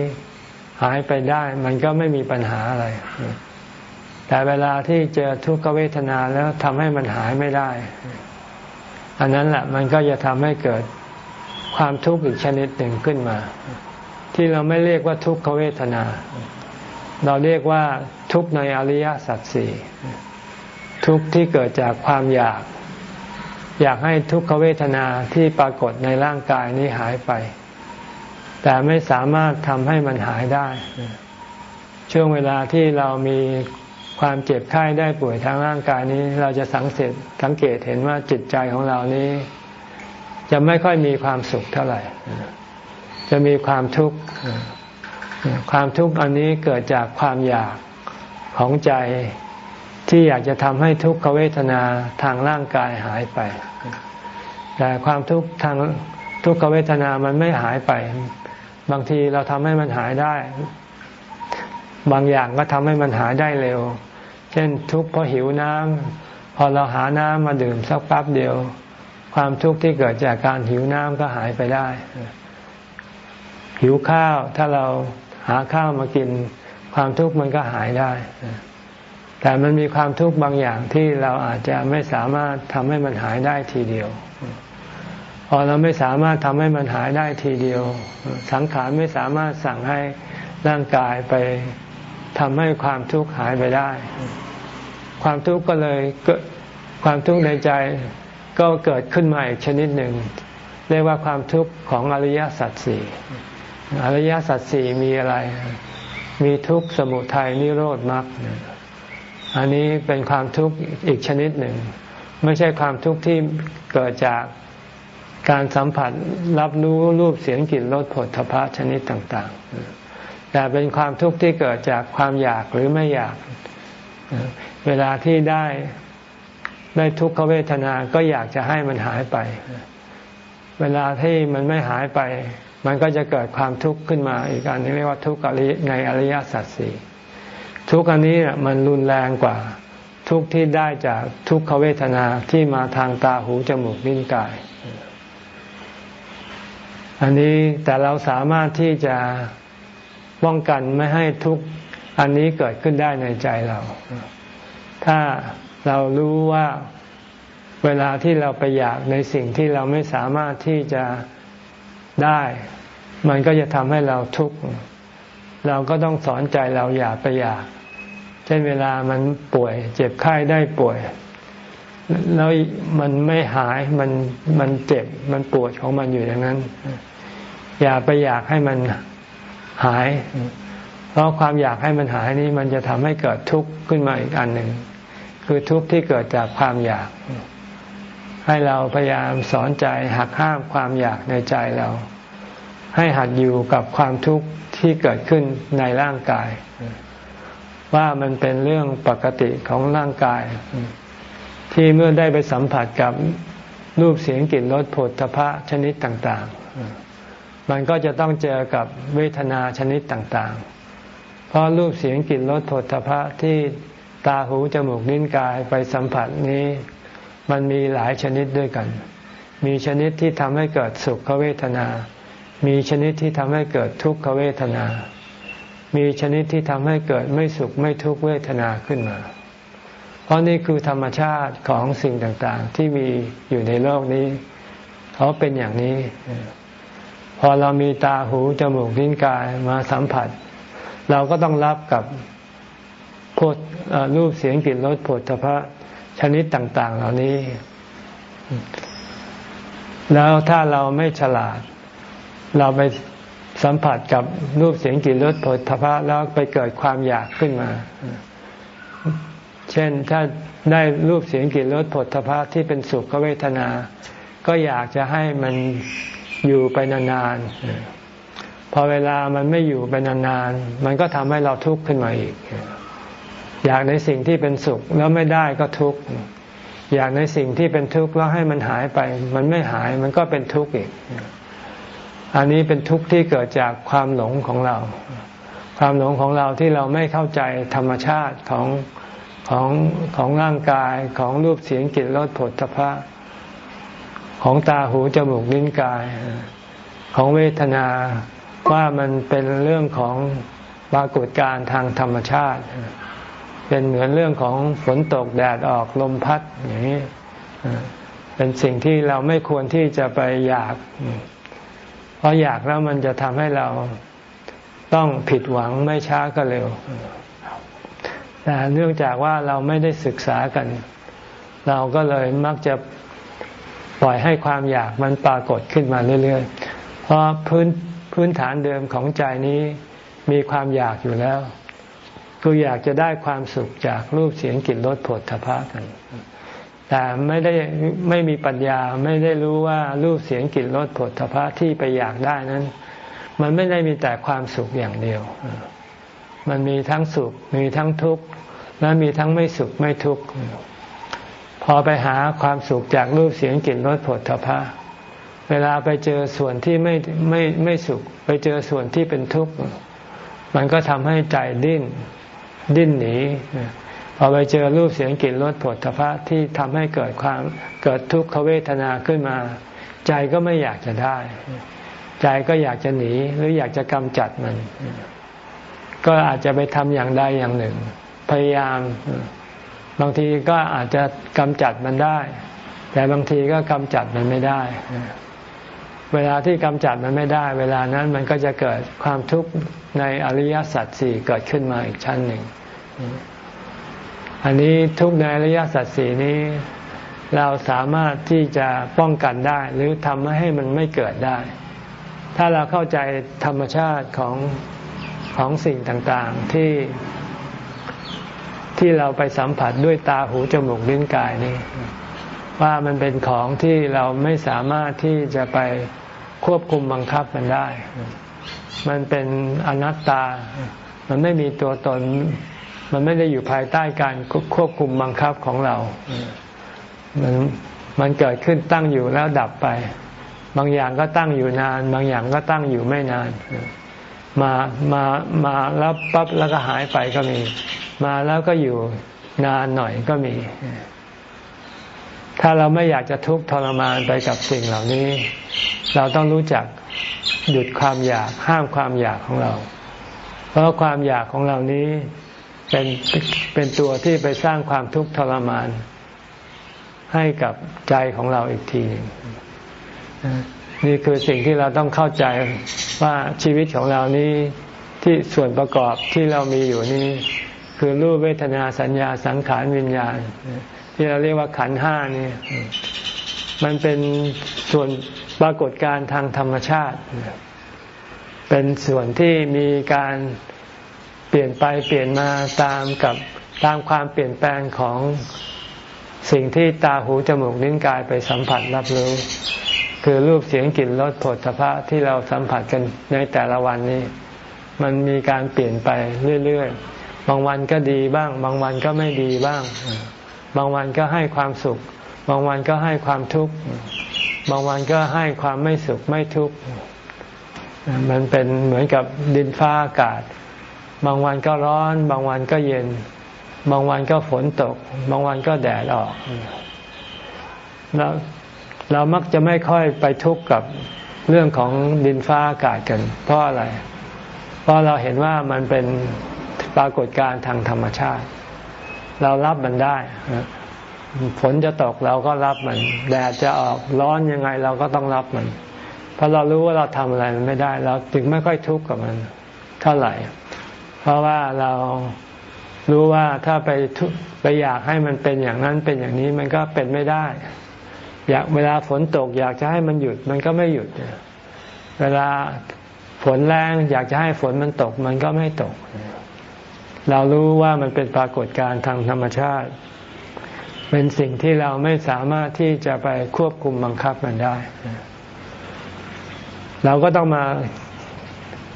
หายไปได้ มันก็ไม่มีปัญหาอะไร แต่เวลาที่เจอทุกขเวทนาแล้วทำให้มันหายไม่ได้ อันนั้นแหละมันก็จะทำให้เกิดความทุกข์อีกชนิดหนึ่งขึ้นมา ที่เราไม่เรียกว่าทุกขเวทนา เราเรียกว่าทุกข์ในอริยสัจสี่ทุกข์ที่เกิดจากความอยาก อยากให้ทุกขเวทนาที่ปรากฏในร่างกายนี้หายไป แต่ไม่สามารถทำให้มันหายได้ ช่วงเวลาที่เรามี ความเจ็บไข้ได้ป่วยทางร่างกายนี้ เราจะสังเกตสังเกตเห็นว่าจิตใจของเรานี้ จะไม่ค่อยมีความสุขเท่าไหร่ จะมีความทุกข์ความทุกข์อันนี้เกิดจากความอยากของใจที่อยากจะทำให้ทุกขเวทนาทางร่างกายหายไป แต่ความทุกข์ทางทุกขเวทนามันไม่หายไป บางทีเราทำให้มันหายได้ บางอย่างก็ทำให้มันหายได้เร็ว เช่นทุกข์เพราะหิวน้ำพอเราหาน้ำมาดื่มสักแป๊บเดียว ความทุกข์ที่เกิดจากการหิวน้ำก็หายไปได้ หิวข้าวถ้าเราหาข้าวมากิน ความทุกข์มันก็หายได้ แต่มันมีความทุกข์บางอย่างที่เราอาจจะไม่สามารถทำให้มันหายได้ทีเดียวพอเราไม่สามารถทำให้มันหายได้ทีเดียว สังขารไม่สามารถสั่งให้ร่างกายไป ทำให้ความทุกข์หายไปได้ ความทุกข์ก็เลยความทุกข์ในใจก็เกิดขึ้นมาอีกชนิดหนึ่ง เรียกว่าความทุกข์ของอริยสัจสี่อริยสัจสี่มีอะไร มีทุกข์สมุทัยนิโรธมรรคอันนี้เป็นความทุกข์อีกชนิดหนึ่ง ไม่ใช่ความทุกข์ที่เกิดจากการสัมผัสรับรู้รูปเสียงกลิ่นรสผลทพะชนิดต่าง ๆ แต่เป็นความทุกข์ที่เกิดจากความอยากหรือไม่อยาก เวลาที่ได้ได้ทุกขเวทนาก็อยากจะให้มันหายไป เวลาที่มันไม่หายไป มันก็จะเกิดความทุกข์ขึ้นมา อีกอันนี้เรียกว่าทุกข์ในอริยสัจสี่ทุกอันนี้มันรุนแรงกว่า ทุกที่ได้จากทุกขเวทนาที่มาทางตาหูจมูกลิ้นกาย อันนี้แต่เราสามารถที่จะ ป้องกันไม่ให้ทุกข์อันนี้เกิดขึ้นได้ในใจเรา ถ้าเรารู้ว่าเวลาที่เราไปอยากในสิ่งที่เราไม่สามารถที่จะได้ มันก็จะทำให้เราทุกข์ เราก็ต้องสอนใจเราอย่าไปอยาก เช่นเวลามันป่วย เจ็บไข้ได้ป่วย แล้วมันไม่หายมันมันเจ็บมันปวดของมันอยู่อย่างนั้น อย่าไปอยากให้มัน หาย เพราะความอยากให้มันหายนี้มันจะทำให้เกิดทุกข์ขึ้นมาอีกอันหนึ่ง คือทุกข์ที่เกิดจากความอยาก ให้เราพยายามสอนใจหักห้ามความอยากในใจเรา ให้หัดอยู่กับความทุกข์ที่เกิดขึ้นในร่างกาย ว่ามันเป็นเรื่องปกติของร่างกาย ที่เมื่อได้ไปสัมผัสกับรูปเสียงกลิ่นรสผลทพะชนิดต่าง ๆ มันก็จะต้องเจอกับเวทนาชนิดต่างๆ เพราะรูปเสียงกลิ่นรสผลทพะที่ตาหูจมูกลิ้นกายไปสัมผัสนี้ มันมีหลายชนิดด้วยกัน มีชนิดที่ทำให้เกิดสุขเวทนา มีชนิดที่ทำให้เกิดทุกขเวทนา มีชนิดที่ทำให้เกิดไม่สุขไม่ทุกขเวทนาขึ้นมา เพราะนี่คือธรรมชาติของสิ่งต่างๆ ที่มีอยู่ในโลกนี้ เขาเป็นอย่างนี้ พอเรามีตาหูจมูกลิ้นกายมาสัมผัส เราก็ต้องรับกับพวกรูปเสียงกลิ่นรสผลพระชนิดต่าง ๆ เหล่านี้ แล้วถ้าเราไม่ฉลาด เราไปสัมผัสกับรูปเสียงกลิ่นรสผลทพะแล้วไปเกิดความอยากขึ้นมา เช่นถ้าได้รูปเสียงกลิ่นรสผลทพะที่เป็นสุขเวทนา ก็อยากจะให้มัน อยู่ไปนานๆ พอเวลามันไม่อยู่ไปนานๆ มันก็ทำให้เราทุกข์ขึ้นมาอีก อยากในสิ่งที่เป็นสุขแล้วไม่ได้ก็ทุกข์ อยากในสิ่งที่เป็นทุกข์แล้วให้มันหายไป มันไม่หายมันก็เป็นทุกข์อีก อันนี้เป็นทุกข์ที่เกิดจากความหลงของเรา ความหลงของเราที่เราไม่เข้าใจธรรมชาติของของของร่างกายของรูปเสียงกลิ่นรสผลทพะ ของตาหูจมูกลิ้นกาย ของเวทนาว่ามันเป็นเรื่องของปรากฏการทางธรรมชาติ เป็นเหมือนเรื่องของฝนตกแดดออกลมพัดอย่างนี้เป็นสิ่งที่เราไม่ควรที่จะไปอยาก เพราะอยากแล้วมันจะทำให้เราต้องผิดหวังไม่ช้าก็เร็ว แต่เนื่องจากว่าเราไม่ได้ศึกษากัน เราก็เลยมักจะ ปล่อยให้ความอยากมันปรากฏขึ้นมาเรื่อยๆ เพราะพื้นพื้นฐานเดิมของใจนี้มีความอยากอยู่แล้ว คืออยากจะได้ความสุขจากรูปเสียงกลิ่นรสผลทพะกัน แต่ไม่ได้ไม่มีปัญญาไม่ได้รู้ว่ารูปเสียงกลิ่นรสผลทพะที่ไปอยากได้นั้น มันไม่ได้มีแต่ความสุขอย่างเดียว มันมีทั้งสุขมีทั้งทุกข์และมีทั้งไม่สุขไม่ทุกข์ อไปหาความสุขจากรูปเสียงกลิ่นรสผลทพะ เวลาไปเจอส่วนที่ไม่ไม่ไม่สุข ไปเจอส่วนที่เป็นทุกข์มันก็ทำให้ใจดิ้น ดิ้นหนีพอไปเจอรูปเสียงกลิ่นรสผลพระที่ทำให้เกิดความเกิดทุกขเวทนาขึ้นมา ใจก็ไม่อยากจะได้ ใจก็อยากจะหนีหรืออยากจะกำจัดมัน ก็อาจจะไปทำอย่างใดอย่างหนึ่ง พยายาม บางทีก็อาจจะกำจัดมันได้ แต่บางทีก็กำจัดมันไม่ได้ เวลาที่กำจัดมันไม่ได้ เวลานั้นมันก็จะเกิดความทุกข์ในอริยสัจสี่เกิดขึ้นมาอีกชั้นหนึ่ง อันนี้ทุกในอระยสัตสีนี้ เราสามารถที่จะป้องกันได้ หรือทำให้มันไม่เกิดได้ ถ้าเราเข้าใจธรรมชาติของของสิ่งต่างๆที่ ที่เราไปสัมผัสด้วยตาหูจมูกลิ้นกายนี้ ว่ามันเป็นของที่เราไม่สามารถที่จะไปควบคุมบังคับมันได้ มันเป็นอนัตตา มันไม่มีตัวตน มันไม่ได้อยู่ภายใต้การควบคุมบังคับของเรา มันมันเกิดขึ้นตั้งอยู่แล้วดับไป บางอย่างก็ตั้งอยู่นาน บางอย่างก็ตั้งอยู่ไม่นาน มา มา มาแล้วปั๊บแล้วก็หายไปก็มี มาแล้วก็อยู่นานหน่อยก็มี ถ้าเราไม่อยากจะทุกข์ทรมานไปกับสิ่งเหล่านี้ เราต้องรู้จักหยุดความอยากห้ามความอยากของเรา เพราะความอยากของเรานี้เป็นเป็นตัวที่ไปสร้างความทุกข์ทรมาน ให้กับใจของเราอีกทีหนึ่งนี่คือสิ่งที่เราต้องเข้าใจว่าชีวิตของเรานี้ที่ส่วนประกอบที่เรามีอยู่นี้ คือรูปเวทนาสัญญาสังขารวิญญาณ ที่เราเรียกว่าขันห้านี่มันเป็นส่วนปรากฏการทางธรรมชาติ เป็นส่วนที่มีการเปลี่ยนไปเปลี่ยนมาตามกับตามความเปลี่ยนแปลงของสิ่งที่ตาหูจมูกลิ้นกายไปสัมผัสรับรู้ คือรูปเสียงกลิ่นรสผลสะพะที่เราสัมผัสกันในแต่ละวันนี้ มันมีการเปลี่ยนไปเรื่อยๆ บางวันก็ดีบ้าง บางวันก็ไม่ดีบ้าง บางวันก็ให้ความสุข บางวันก็ให้ความทุกข์ บางวันก็ให้ความไม่สุขไม่ทุกข์ มันเป็นเหมือนกับดินฟ้าอากาศ บางวันก็ร้อน บางวันก็เย็น บางวันก็ฝนตก บางวันก็แดดออก แล้วเรามักจะไม่ค่อยไปทุกข์กับเรื่องของดินฟ้าอากาศกัน เพราะอะไร เพราะเราเห็นว่ามันเป็น ปรากฏการทางธรรมชาติ เรารับมันได้ฝนจะตกเราก็รับมัน แดดจะออกร้อนยังไงเราก็ต้องรับมัน เพราะเรารู้ว่าเราทำอะไรมันไม่ได้ เราถึงไม่ค่อยทุกข์กับมันเท่าไหร่ เพราะว่าเรารู้ว่าถ้าไปไปอยากให้มันเป็นอย่างนั้นเป็นอย่างนี้มันก็เป็นไม่ได้ อยากเวลาฝนตก อยากจะให้มันหยุดมันก็ไม่หยุด เวลาฝนแรงอยากจะให้ฝนมันตก มันก็ไม่ตกเเรารู้ว่ามันเป็นปรากฏการณ์ทางธรรมชาติ เป็นสิ่งที่เราไม่สามารถที่จะไปควบคุมบังคับมันได้ เราก็ต้องมา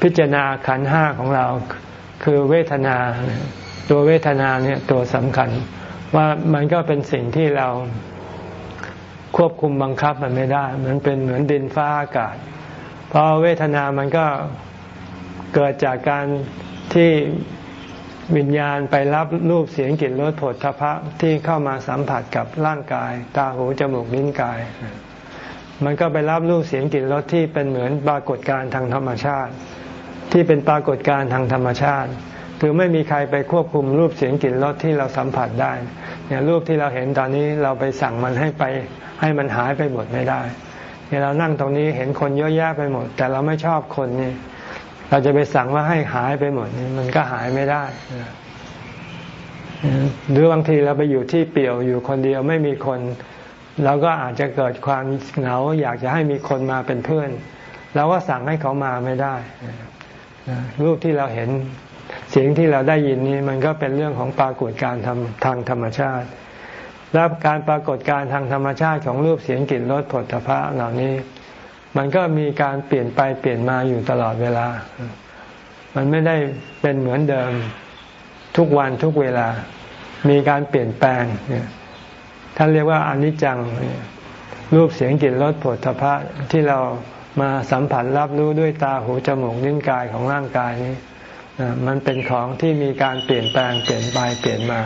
พิจารณาขันห้าของเรา คือเวทนา ตัวเวทนาเนี่ยตัวสำคัญ ว่ามันก็เป็นสิ่งที่เราควบคุมบังคับมันไม่ได้ มันเป็นเหมือนดินฟ้าอากาศ เพราะเวทนามันก็เกิดจากการที่ วิญญาณไปรับรูปเสียงกลิ่นรสผลทพะที่เข้ามาสัมผัสกับร่างกาย ตาหูจมูกลิ้นกาย มันก็ไปรับรูปเสียงกลิ่นรสที่เป็นเหมือนปรากฏการณ์ทางธรรมชาติ ที่เป็นปรากฏการณ์ทางธรรมชาติ คือไม่มีใครไปควบคุมรูปเสียงกลิ่นรสที่เราสัมผัสได้เนี่ยรูปที่เราเห็นตอนนี้เราไปสั่งมันให้ไปให้มันหายไปหมดไม่ได้เนี่ยเรานั่งตรงนี้เห็นคนเยอะแยะไปหมด แต่เราไม่ชอบคนนี่ เราจะไปสั่งว่าให้หายไปหมดนี่มันก็หายไม่ได้หรือบางทีเราไปอยู่ที่เปี่ยวอยู่คนเดียวไม่มีคนเราก็อาจจะเกิดความเหงาอยากจะให้มีคนมาเป็นเพื่อนเราก็สั่งให้เขามาไม่ได้รูปที่เราเห็นเสียงที่เราได้ยินนี้มันก็เป็นเรื่องของปรากฏการทำทางธรรมชาติ และการปรากฏการทางธรรมชาติของรูปเสียงกลิ่นรสผลพระเหล่านี้ มันก็มีการเปลี่ยนไปเปลี่ยนมาอยู่ตลอดเวลา มันไม่ได้เป็นเหมือนเดิมทุกวันทุกเวลา มีการเปลี่ยนแปลงท่านเรียกว่าอนิจจัง รูปเสียงกลิ่นรสผลพะที่เรามาสัมผัสรับรู้ด้วยตาหูจมูกนิ้นกายของร่างกายนี้มันเป็นของที่มีการเปลี่ยนแปลงเปลี่ยนไปเปลี่ยนมา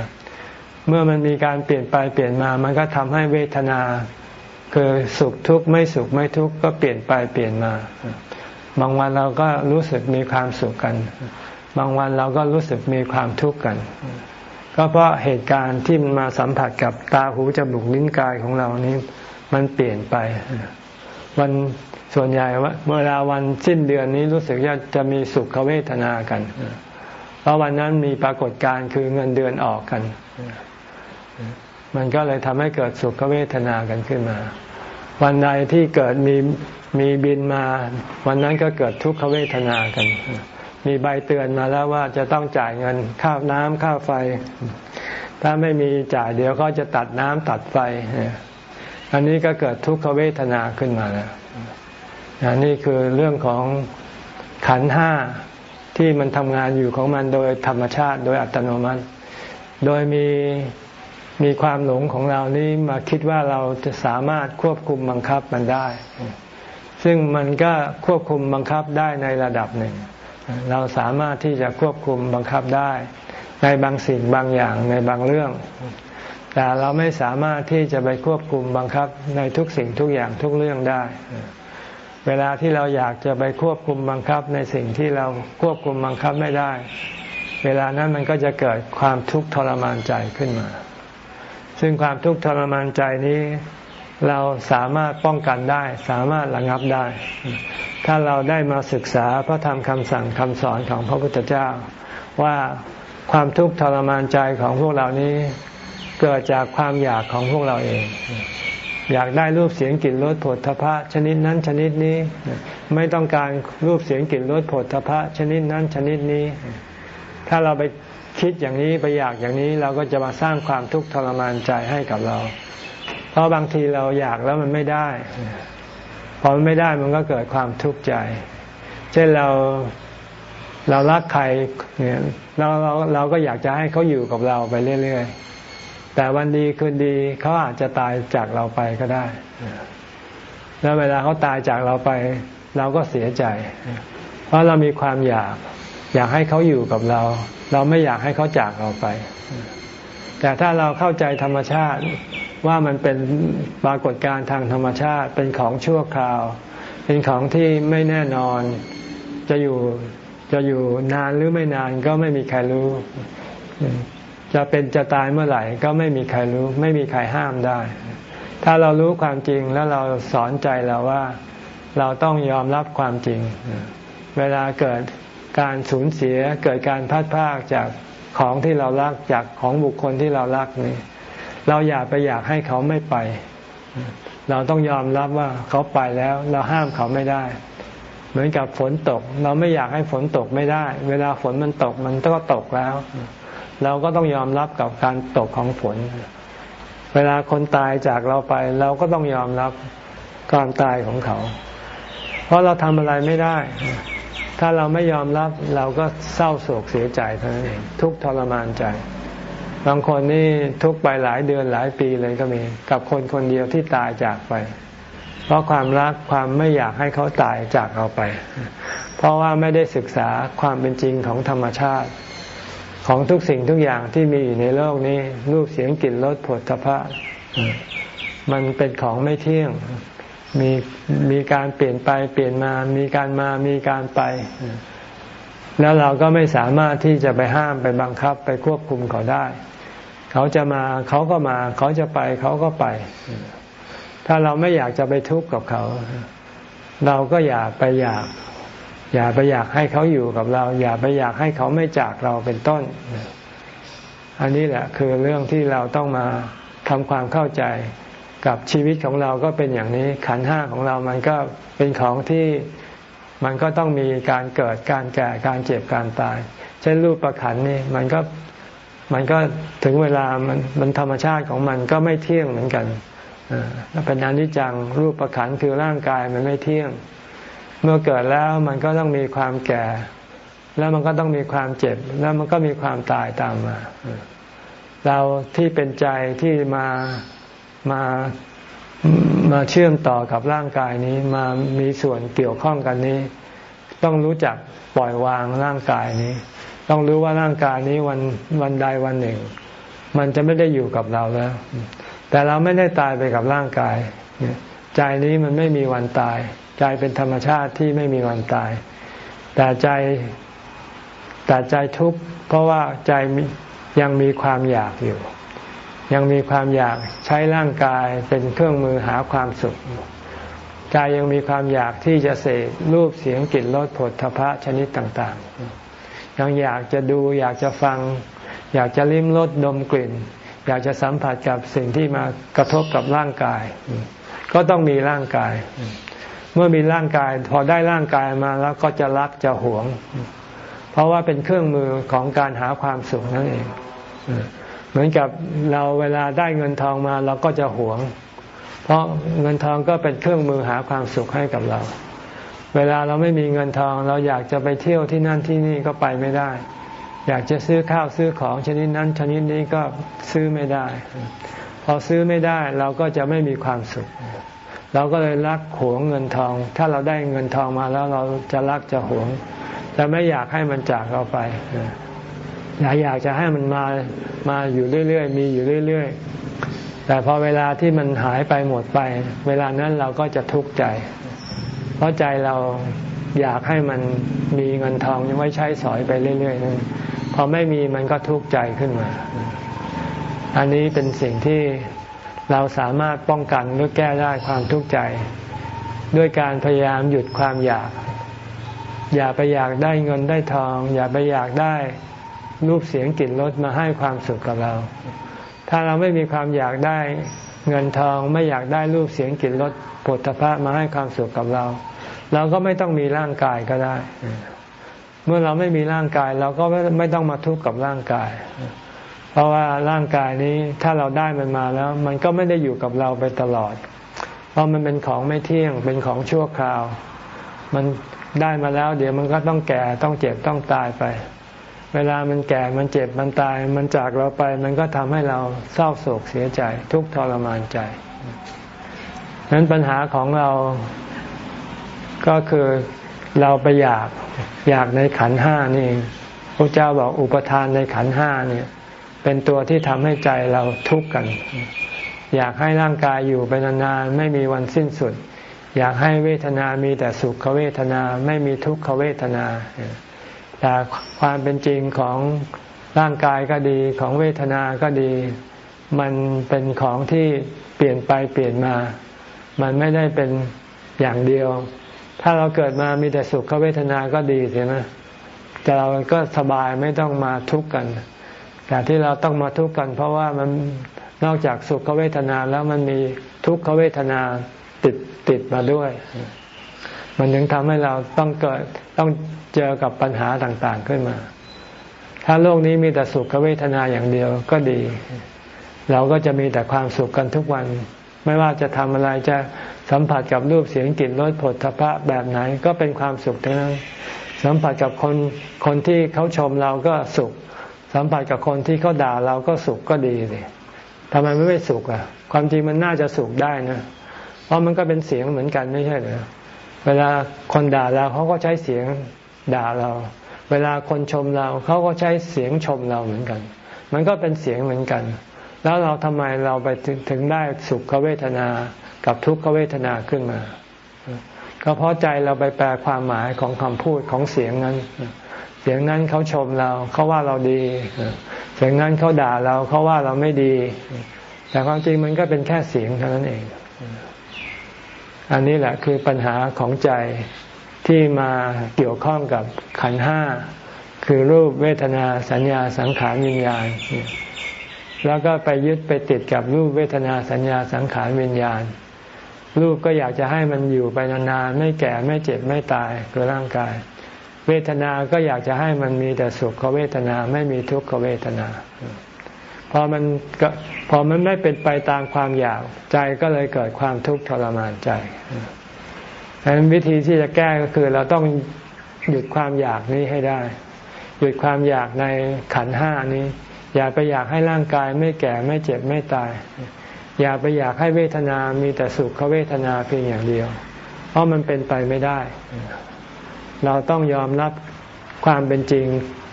เมื่อมันมีการเปลี่ยนไปเปลี่ยนมา มันก็ทำให้เวทนา คือสุขทุกข์ไม่สุขไม่ทุกข์ก็เปลี่ยนไปเปลี่ยนมา บางวันเราก็รู้สึกมีความสุขกัน บางวันเราก็รู้สึกมีความทุกข์กัน ก็เพราะเหตุการณ์ที่มันมาสัมผัสกับตาหูจมูกลิ้นกายของเรานี้ มันเปลี่ยนไป วันส่วนใหญ่ว่าเวลาวันสิ้นเดือนนี้รู้สึกว่าจะมีสุขเวทนากัน เพราะวันนั้นมีปรากฏการณ์คือเงินเดือนออกกัน มันก็เลยทำให้เกิดสุขเวทนากันขึ้นมา วันใดที่เกิดมีมีบินมา วันนั้นก็เกิดทุกขเวทนากัน มีใบเตือนมาแล้วว่าจะต้องจ่ายเงินค่าน้ำค่าไฟ ถ้าไม่มีจ่ายเดี๋ยวเขาจะตัดน้ำตัดไฟ อันนี้ก็เกิดทุกขเวทนาขึ้นมาแล้วนี่คือเรื่องของขันห้าที่มันทำงานอยู่ของมันโดยธรรมชาติโดยอัตโนมัติ โดยมี มีความหลงของเรานี้มาคิดว่าเราจะสามารถควบคุมบังคับมันได้ ซึ่งมันก็ควบคุมบังคับได้ในระดับหนึ่ง เราสามารถที่จะควบคุมบังคับได้ ในบางสิ่งบางอย่างในบางเรื่อง แต่เราไม่สามารถที่จะไปควบคุมบังคับในทุกสิ่งทุกอย่างทุกเรื่องได้ เวลาที่เราอยากจะไปควบคุมบังคับในสิ่งที่เราควบคุมบังคับไม่ได้ เวลานั้นมันก็จะเกิดความทุกข์ทรมานใจขึ้นมา ซึ่งความทุกข์ทรมานใจนี้ เราสามารถป้องกันได้ สามารถระงับได้ ถ้าเราได้มาศึกษาพระธรรมคำสั่งคำสอนของพระพุทธเจ้า ว่าความทุกข์ทรมานใจของพวกเรานี้ เกิดจากความอยากของพวกเราเอง อยากได้รูปเสียงกลิ่นรสผลทพะชนิดนั้นชนิดนี้ ไม่ต้องการรูปเสียงกลิ่นรสผลทพะชนิดนั้นชนิดนี้ ถ้าเราไป คิดอย่างนี้ไปอยากอย่างนี้เราก็จะมาสร้างความทุกข์ทรมานใจให้กับเรา เพราะบางทีเราอยากแล้วมันไม่ได้ พอมันไม่ได้มันก็เกิดความทุกข์ใจ เช่นเราเรารักใครเนี่ยเราเราเราก็อยากจะให้เขาอยู่กับเราไปเรื่อยๆ แต่วันดีคืนดีเขาอาจจะตายจากเราไปก็ได้ แล้วเวลาเขาตายจากเราไป เราก็เสียใจ เพราะเรามีความอยาก อยากให้เขาอยู่กับเรา เราไม่อยากให้เขาจากเราไป แต่ถ้าเราเข้าใจธรรมชาติว่ามันเป็นปรากฏการณ์ทางธรรมชาติเป็นของชั่วคราว เป็นของที่ไม่แน่นอน จะอยู่จะอยู่นานหรือไม่นานก็ไม่มีใครรู้ จะเป็นจะตายเมื่อไหร่ก็ไม่มีใครรู้ ไม่มีใครห้ามได้ ถ้าเรารู้ความจริงแล้วเราสอนใจเราว่า เราต้องยอมรับความจริง เวลาเกิด การสูญเสียเกิดการพัดพากจากของที่เรารักจากของบุคคลที่เรารักนี่เราอยากไปอยากให้เขาไม่ไป เราต้องยอมรับว่าเขาไปแล้ว เราห้ามเขาไม่ได้ เหมือนกับฝนตก เราไม่อยากให้ฝนตกไม่ได้ เวลาฝนมันตกมันก็ตกแล้ว เราก็ต้องยอมรับกับการตกของฝน เวลาคนตายจากเราไป เราก็ต้องยอมรับการตายของเขา เพราะเราทำอะไรไม่ได้ ถ้าเราไม่ยอมรับเราก็เศร้าโศกเสียใจเท่านั้นเองทุกทรมานใจ บางคนนี่ทุกไปหลายเดือนหลายปีเลยก็มี กับคนคนเดียวที่ตายจากไป เพราะความรักความไม่อยากให้เขาตายจากเราไป เพราะว่าไม่ได้ศึกษาความเป็นจริงของธรรมชาติ ของทุกสิ่งทุกอย่างที่มีอยู่ในโลกนี้รูปเสียงกลิ่นรสผลทพะมันเป็นของไม่เที่ยง มีมีการเปลี่ยนไปเปลี่ยนมา มีการมามีการไป แล้วเราก็ไม่สามารถที่จะไปห้ามไปบังคับไปควบคุมเขาได้ เขาจะมาเขาก็มา เขาจะไปเขาก็ไป ถ้าเราไม่อยากจะไปทุกข์กับเขา เราก็อย่าไปอยาก อย่าไปอยากให้เขาอยู่กับเรา อย่าไปอยากให้เขาไม่จากเราเป็นต้น อันนี้แหละคือเรื่องที่เราต้องมาทำความเข้าใจ กับชีวิตของเราก็เป็นอย่างนี้ ขันห้าของเรามันก็เป็นของที่มันก็ต้องมีการเกิดการแก่การเจ็บการตาย เช่นรูปประขันนี่มันก็มันก็ถึงเวลามันมันธรรมชาติของมันก็ไม่เที่ยงเหมือนกันเป็นอนิจจังรูปประขันคือร่างกายมันไม่เที่ยง เมื่อเกิดแล้วมันก็ต้องมีความแก่ แล้วมันก็ต้องมีความเจ็บ แล้วมันก็มีความตายตามมา เราที่เป็นใจที่มา มามาเชื่อมต่อกับร่างกายนี้มามีส่วนเกี่ยวข้องกันนี้ ต้องรู้จักปล่อยวางร่างกายนี้ ต้องรู้ว่าร่างกายนี้วันวันใดวันหนึ่ง มันจะไม่ได้อยู่กับเราแล้ว แต่เราไม่ได้ตายไปกับร่างกาย ใจนี้มันไม่มีวันตาย ใจเป็นธรรมชาติที่ไม่มีวันตาย แต่ใจแต่ใจทุกข์เพราะว่าใจยังมีความอยากอยู่ ยังมีความอยากใช้ร่างกายเป็นเครื่องมือหาความสุข ใจยังมีความอยากที่จะเสกรูปเสียงกลิ่นรสผลทพะชนิดต่างๆ ยังอยากจะดูอยากจะฟัง อยากจะลิ้มรสดมกลิ่น อยากจะสัมผัสกับสิ่งที่มากระทบกับร่างกาย ก็ต้องมีร่างกาย เมื่อมีร่างกายพอได้ร่างกายมาแล้วก็จะรักจะหวง เพราะว่าเป็นเครื่องมือของการหาความสุขนั่นเอง เหมือนกับเราเวลาได้เงินทองมาเราก็จะหวง เพราะเงินทองก็เป็นเครื่องมือหาความสุขให้กับเรา เวลาเราไม่มีเงินทอง เราอยากจะไปเที่ยวที่นั่นที่นี่ก็ไปไม่ได้ อยากจะซื้อข้าวซื้อของชนิดนั้นชนิดนี้ก็ซื้อไม่ได้ พอซื้อไม่ได้เราก็จะไม่มีความสุข เราก็เลยรักหวงเงินทอง ถ้าเราได้เงินทองมาแล้วเราจะรักจะหวงจแต่ไม่อยากให้มันจากเราไป อยากอยากจะให้มันมามาอยู่เรื่อยๆ มีอยู่เรื่อยๆ แต่พอเวลาที่มันหายไปหมดไป เวลานั้นเราก็จะทุกข์ใจ เพราะใจเราอยากให้มันมีเงินทองยังไม่ใช้สอยไปเรื่อยๆนั่นพอไม่มีมันก็ทุกข์ใจขึ้นมา อันนี้เป็นสิ่งที่เราสามารถป้องกันหรือแก้ได้ความทุกข์ใจ ด้วยการพยายามหยุดความอยาก อย่าไปอยากได้เงินได้ทอง อย่าไปอยากได้ รูปเสียงกลิ่นรสมาให้ความสุขกับเรา ถ้าเราไม่มีความอยากได้เงินทองไม่อยากได้รูปเสียงกลิ่นรสผลพระมาให้ความสุขกับเรา เราก็ไม่ต้องมีร่างกายก็ได้ เมื่อเราไม่มีร่างกาย เราก็ไม่ต้องมาทุกข์กับร่างกาย เพราะว่าร่างกายนี้ถ้าเราได้มันมาแล้ว มันก็ไม่ได้อยู่กับเราไปตลอด เพราะมันเป็นของไม่เที่ยงเป็นของชั่วคราว มันได้มาแล้ว เดี๋ยวมันก็ต้องแก่ต้องเจ็บต้องตายไป เวลามันแก่มันเจ็บมันตาย มันจากเราไป มันก็ทำให้เราเศร้าโศกเสียใจ ทุกทรมานใจนั้นปัญหาของเราก็คือเราไปอยากอยากในขันห้านี่พระเจ้าบอกอุปทานในขันห้าเนี่ย เป็นตัวที่ทำให้ใจเราทุกข์กัน อยากให้ร่างกายอยู่ไปนานๆไม่มีวันสิ้นสุด อยากให้เวทนามีแต่สุขเวทนาไม่มีทุกขเวทนา แต่ความเป็นจริงของร่างกายก็ดีของเวทนาก็ดี มันเป็นของที่เปลี่ยนไปเปลี่ยนมา มันไม่ได้เป็นอย่างเดียว ถ้าเราเกิดมามีแต่สุขเวทนาก็ดีใช่ไหมแต่เราก็สบายไม่ต้องมาทุกข์กัน แต่ที่เราต้องมาทุกข์กัน เพราะว่ามันนอกจากสุขเวทนาแล้วมันมีทุกขเวทนาติดติดมาด้วย มันถึงทำให้เราต้องเกิดต้องเจอกับปัญหาต่างๆขึ้นมา ถ้าโลกนี้มีแต่สุขเวทนาอย่างเดียวก็ดี เราก็จะมีแต่ความสุขกันทุกวัน ไม่ว่าจะทำอะไรจะสัมผัสกับรูปเสียงกลิ่นรสผลทพะแบบไหนก็เป็นความสุขทั้งนั้นสัมผัสกับคนคนที่เขาชมเราก็สุข สัมผัสกับคนที่เขาด่าเราก็สุขก็ดีเลยทำไมไม่ไม่สุขอะ ความจริงมันน่าจะสุขได้นะ เพราะมันก็เป็นเสียงเหมือนกันไม่ใช่เหรอ เวลาคนด่าเราเขาก็ใช้เสียงด่าเรา เวลาคนชมเราเขาก็ใช้เสียงชมเราเหมือนกัน มันก็เป็นเสียงเหมือนกัน แล้วเราทำไมเราไปถึงได้สุขเวทนากับทุกขเวทนาขึ้นมา ก็เพราะใจเราไปแปลความหมายของคำพูดของเสียงนั้น เสียงนั้นเขาชมเราเขาว่าเราดี เสียงนั้นเขาด่าเราเขาว่าเราไม่ดี แต่ความจริงมันก็เป็นแค่เสียงเท่านั้นเอง อันนี้แหละคือปัญหาของใจที่มาเกี่ยวข้องกับขันห้าคือรูปเวทนาสัญญาสังขารวิญญาณ แล้วก็ไปยึดไปติดกับรูปเวทนาสัญญาสังขารวิญญาณ รูปก็อยากจะให้มันอยู่ไปนานๆไม่แก่ไม่เจ็บไม่ตายคือร่างกาย เวทนาก็อยากจะให้มันมีแต่สุขเวทนาไม่มีทุกขเวทนา พอมันก็พอมันไม่เป็นไปตามความอยากใจก็เลยเกิดความทุกข์ทรมานใจดังนั้นวิธีที่จะแก้ก็คือเราต้องหยุดความอยากนี้ให้ได้ หยุดความอยากในขันห้านี้ อย่าไปอยากให้ร่างกายไม่แก่ไม่เจ็บไม่ตาย อย่าไปอยากให้เวทนามีแต่สุขเวทนาเพียงอย่างเดียว เพราะมันเป็นไปไม่ได้ เราต้องยอมรับความเป็นจริง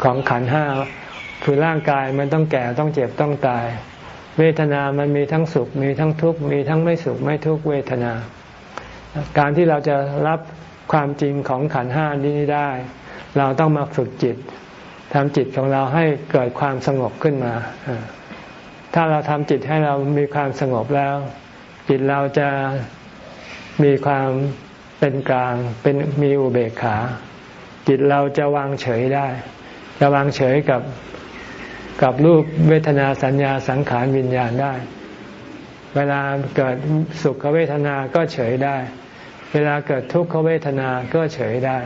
ของขันห้า คือร่างกายมันต้องแก่ต้องเจ็บต้องตาย เวทนามันมีทั้งสุขมีทั้งทุกข์มีทั้งไม่สุขไม่ทุกข์เวทนา การที่เราจะรับความจริงของขันห้านี้ได้ เราต้องมาฝึกจิตทำจิตของเราให้เกิดความสงบขึ้นมา ถ้าเราทำจิตให้เรามีความสงบแล้ว จิตเราจะมีความเป็นกลางเป็นมีอุเบกขา จิตเราจะวางเฉยได้ จะวางเฉยกับ กับรูปเวทนาสัญญาสังขารวิญญาณได้ เวลาเกิดสุขเวทนาก็เฉยได้ เวลาเกิดทุกขเวทนาก็เฉยได้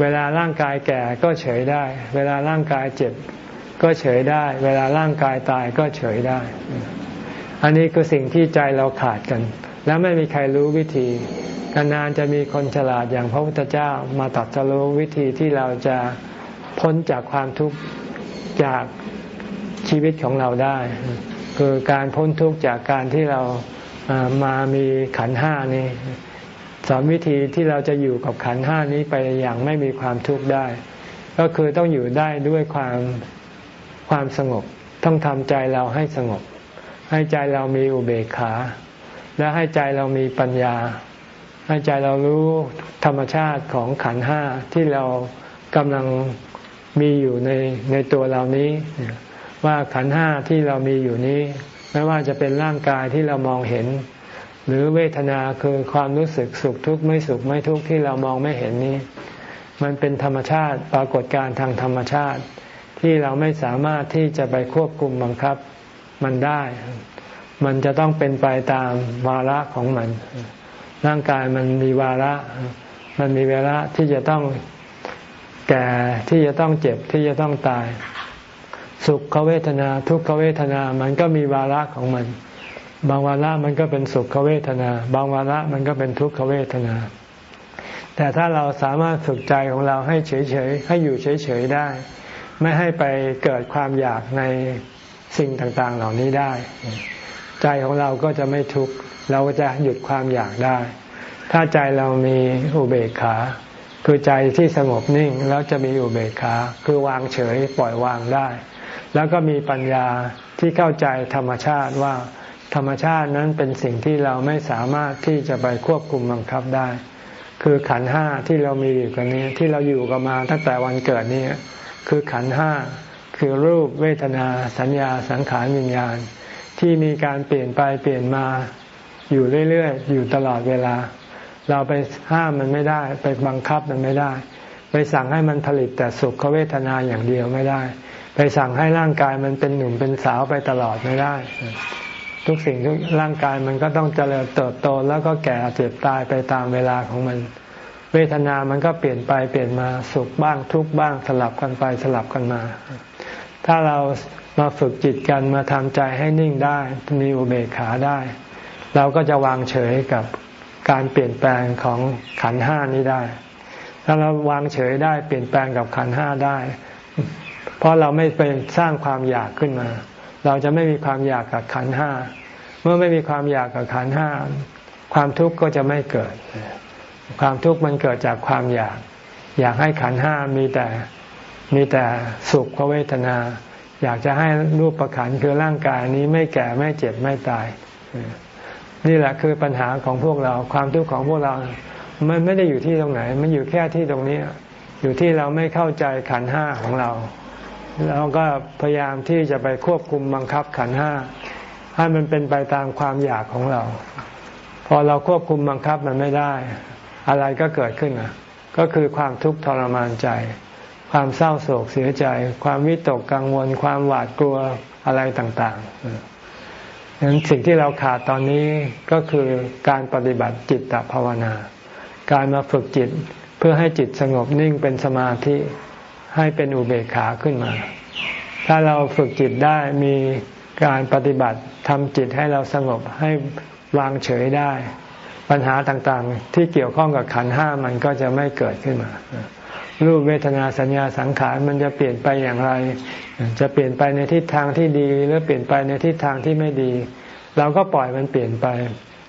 เวลาร่างกายแก่ก็เฉยได้ เวลาร่างกายเจ็บก็เฉยได้ เวลาร่างกายตายก็เฉยได้ อันนี้คือสิ่งที่ใจเราขาดกัน แล้วไม่มีใครรู้วิธีนานจะมีคนฉลาดอย่างพระพุทธเจ้ามาตัดจะรู้วิธีที่เราจะพ้นจากความทุกข์ จากชีวิตของเราได้ คือการพ้นทุกข์จากการที่เรามามีขันห้านี้สอนวิธีที่เราจะอยู่กับขันห้านี้ไปอย่างไม่มีความทุกข์ได้ ก็คือต้องอยู่ได้ด้วยความความสงบ ต้องทำใจเราให้สงบ ให้ใจเรามีอุเบกขา และให้ใจเรามีปัญญา ให้ใจเรารู้ธรรมชาติของขันห้าที่เรากำลัง มีอยู่ในในตัวเรานี้ ว่าขันห้าที่เรามีอยู่นี้ ไม่ว่าจะเป็นร่างกายที่เรามองเห็น หรือเวทนาคือความรู้สึกสุขทุกข์ไม่สุขไม่ทุกข์ที่เรามองไม่เห็นนี้ มันเป็นธรรมชาติปรากฏการทางธรรมชาติ ที่เราไม่สามารถที่จะไปควบคุมบังคับมันได้ มันจะต้องเป็นไปตามวาระของมัน ร่างกายมันมีวาระ มันมีเวลาที่จะต้อง แก่ที่จะต้องเจ็บที่จะต้องตาย สุขเวทนา ทุกขเวทนามันก็มีวาระของมัน บางวาระมันก็เป็นสุขเวทนา บางวาระมันก็เป็นทุกขเวทนา แต่ถ้าเราสามารถฝึกใจของเราให้เฉยๆให้อยู่เฉยๆได้ ไม่ให้ไปเกิดความอยากในสิ่งต่างๆ เหล่านี้ได้ ใจของเราก็จะไม่ทุกข์เราก็จะหยุดความอยากได้ ถ้าใจเรามีอุเบกขา คือใจที่สงบนิ่งแล้วจะมีอุเบกขาคือวางเฉยปล่อยวางได้ แล้วก็มีปัญญาที่เข้าใจธรรมชาติว่า ธรรมชาตินั้นเป็นสิ่งที่เราไม่สามารถที่จะไปควบคุมบังคับได้ คือขันห้าที่เรามีอยู่กันนี้ที่เราอยู่กันมาตั้งแต่วันเกิดนี้คือขันห้าคือรูปเวทนาสัญญาสังขารวิญญาณ ที่มีการเปลี่ยนไปเปลี่ยนมาอยู่เรื่อยๆ อยู่ตลอดเวลา เราไปห้ามมันไม่ได้ ไปบังคับมันไม่ได้ ไปสั่งให้มันผลิตแต่สุขเวทนาอย่างเดียวไม่ได้ ไปสั่งให้ร่างกายมันเป็นหนุ่มเป็นสาวไปตลอดไม่ได้ ทุกสิ่งทุกร่างกายมันก็ต้องเจริญเติบโตแล้วก็แก่เจ็บตายไปตามเวลาของมัน เวทนามันก็เปลี่ยนไปเปลี่ยนมาสุขบ้างทุกบ้างสลับกันไปสลับกันมา ถ้าเรามาฝึกจิตกันมาทำใจให้นิ่งได้ มีอุเบกขาได้ เราก็จะวางเฉยกับ การเปลี่ยนแปลงของขันห้านี้ได้ ถ้าเราวางเฉยได้เปลี่ยนแปลงกับขันห้าได้ เพราะเราไม่ไปสร้างความอยากขึ้นมา เราจะไม่มีความอยากกับขันห้า เมื่อไม่มีความอยากกับขันห้า ความทุกข์ก็จะไม่เกิด ความทุกข์มันเกิดจากความอยาก อยากให้ขันห้ามีแต่มีแต่สุขเวทนา อยากจะให้รูปประขันคือร่างกายนี้ไม่แก่ไม่เจ็บไม่ตาย นี่แหละคือปัญหาของพวกเราความทุกข์ของพวกเรา มันไม่ได้อยู่ที่ตรงไหน มันอยู่แค่ที่ตรงนี้ อยู่ที่เราไม่เข้าใจขันห้าของเราเราก็พยายามที่จะไปควบคุมบังคับขันห้าให้มันเป็นไปตามความอยากของเรา พอเราควบคุมบังคับมันไม่ได้ อะไรก็เกิดขึ้นอะก็คือความทุกข์ทรมานใจ ความเศร้าโศกเสียใจ ความวิตกกังวล ความหวาดกลัวอะไรต่าง ๆ นั้นสิ่งที่เราขาดตอนนี้ก็คือการปฏิบัติจิตตภาวนา การมาฝึกจิตเพื่อให้จิตสงบนิ่งเป็นสมาธิให้เป็นอุเบกขาขึ้นมา ถ้าเราฝึกจิตได้มีการปฏิบัติทำจิตให้เราสงบให้วางเฉยได้ ปัญหาต่างๆ ที่เกี่ยวข้องกับขันห้ามันก็จะไม่เกิดขึ้นมา รูปเวทนาสัญญาสังขารมันจะเปลี่ยนไปอย่างไร จะเปลี่ยนไปในทิศทางที่ดีหรือเปลี่ยนไปในทิศทางที่ไม่ดี เราก็ปล่อยมันเปลี่ยนไป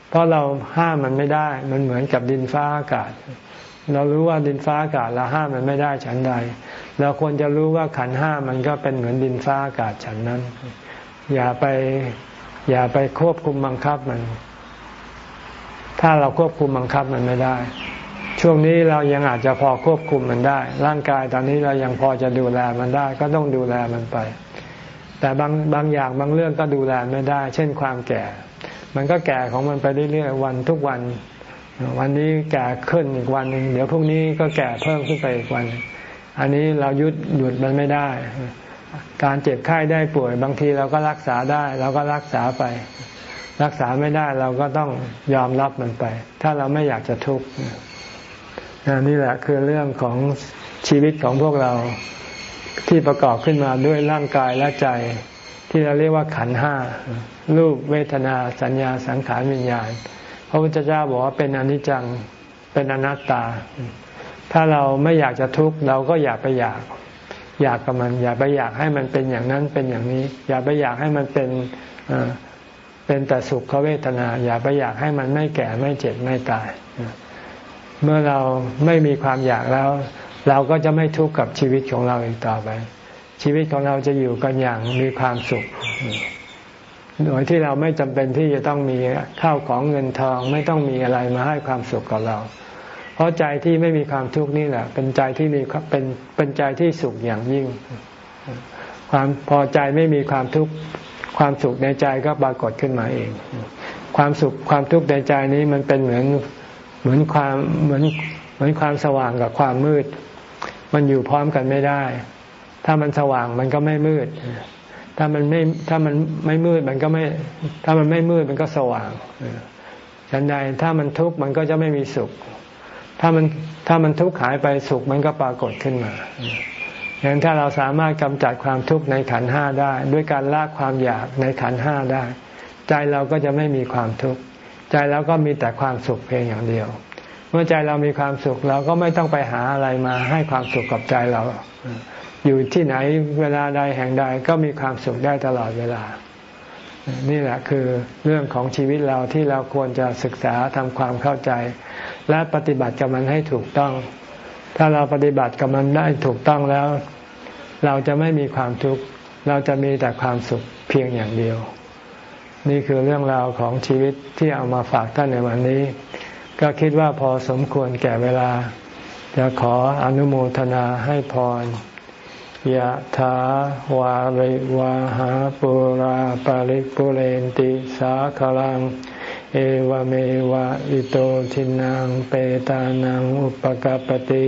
เพราะเราห้ามมันไม่ได้ มันเหมือนกับดินฟ้าอากาศ เรารู้ว่าดินฟ้าอากาศเราห้ามมันไม่ได้ฉันใด เราควรจะรู้ว่าขันห้ามันก็เป็นเหมือนดินฟ้าอากาศฉันนั้น อย่าไปอย่าไปควบคุมบังคับมัน ถ้าเราควบคุมบังคับมันไม่ได้ ช่วงนี้เรายังอาจจะพอควบคุมมันได้ ร่างกายตอนนี้เรายังพอจะดูแลมันได้ ก็ต้องดูแลมันไป แต่บางบางอย่างบางเรื่องก็ดูแลไม่ได้ เช่นความแก่ มันก็แก่ของมันไปเรื่อยๆวันทุกวัน วันนี้แก่ขึ้นอีกวันหนึ่งเดี๋ยวพรุ่งนี้ก็แก่เพิ่มขึ้นไปอีกวัน อันนี้เรายุดหยุดมันไม่ได้ การเจ็บไข้ได้ป่วย บางทีเราก็รักษาได้ เราก็รักษาไป รักษาไม่ได้เราก็ต้องยอมรับมันไป ถ้าเราไม่อยากจะทุกข์ นี่แหละคือเรื่องของชีวิตของพวกเราที่ประกอบขึ้นมาด้วยร่างกายและใจ ที่เราเรียกว่าขันห้ารูปเวทนาสัญญาสังขารวิญญาณ พระพุทธเจ้าบอกว่าเป็นอนิจจังเป็นอนัตตา ถ้าเราไม่อยากจะทุกข์เราก็อย่าไปอยาก อยากกับมัน อย่าไปอยากให้มันเป็นอย่างนั้นเป็นอย่างนี้ อย่าไปอยากให้มันเป็นเป็นแต่สุขเวทนา อย่าไปอยากให้มันไม่แก่ไม่เจ็บไม่ตาย เมื่อเราไม่มีความอยากแล้ว เราก็จะไม่ทุกข์กับชีวิตของเราอีกต่อไป ชีวิตของเราจะอยู่กันอย่างมีความสุข โดยที่เราไม่จำเป็นที่จะต้องมีข้าวของเงินทอง ไม่ต้องมีอะไรมาให้ความสุขกับเรา เพราะใจที่ไม่มีความทุกข์นี่แหละ เป็นใจที่มีเป็นเป็นใจที่สุขอย่างยิ่ง ความพอใจไม่มีความทุกข์ความสุขในใจก็ปรากฏขึ้นมาเอง ความสุขความทุกข์ในใจนี้มันเป็นเหมือน เหมือนความเหมือนเหมือนความสว่างกับความมืด มันอยู่พร้อมกันไม่ได้ ถ้ามันสว่างมันก็ไม่มืด ถ้ามันไม่ถ้ามันไม่มืดมันก็ไม่ ถ้ามันไม่มืดมันก็สว่างฉันใดถ้ามันทุกข์มันก็จะไม่มีสุข ถ้ามันถ้ามันทุกข์หายไปสุขมันก็ปรากฏขึ้นมาอย่างนั้นถ้าเราสามารถกำจัดความทุกข์ในขันห้าได้ ด้วยการละความอยากในขันห้าได้ ใจเราก็จะไม่มีความทุกข์ ใจเราก็มีแต่ความสุขเพียงอย่างเดียว เมื่อใจเรามีความสุขเราก็ไม่ต้องไปหาอะไรมาให้ความสุขกับใจเรา อยู่ที่ไหนเวลาใดแห่งใดก็มีความสุขได้ตลอดเวลา นี่แหละคือเรื่องของชีวิตเราที่เราควรจะศึกษาทำความเข้าใจ และปฏิบัติกับมันให้ถูกต้อง ถ้าเราปฏิบัติกับมันได้ถูกต้องแล้ว เราจะไม่มีความทุกข์เราจะมีแต่ความสุขเพียงอย่างเดียว นี่คือเรื่องราวของชีวิตที่เอามาฝากท่านในวันนี้ ก็คิดว่าพอสมควรแก่เวลา จะขออนุโมทนาให้พรยะถาวาริวาหาปุราปาริปุเรนติสาคลัง เอวเมวะอิโตทินังเปตานังอุปกปติ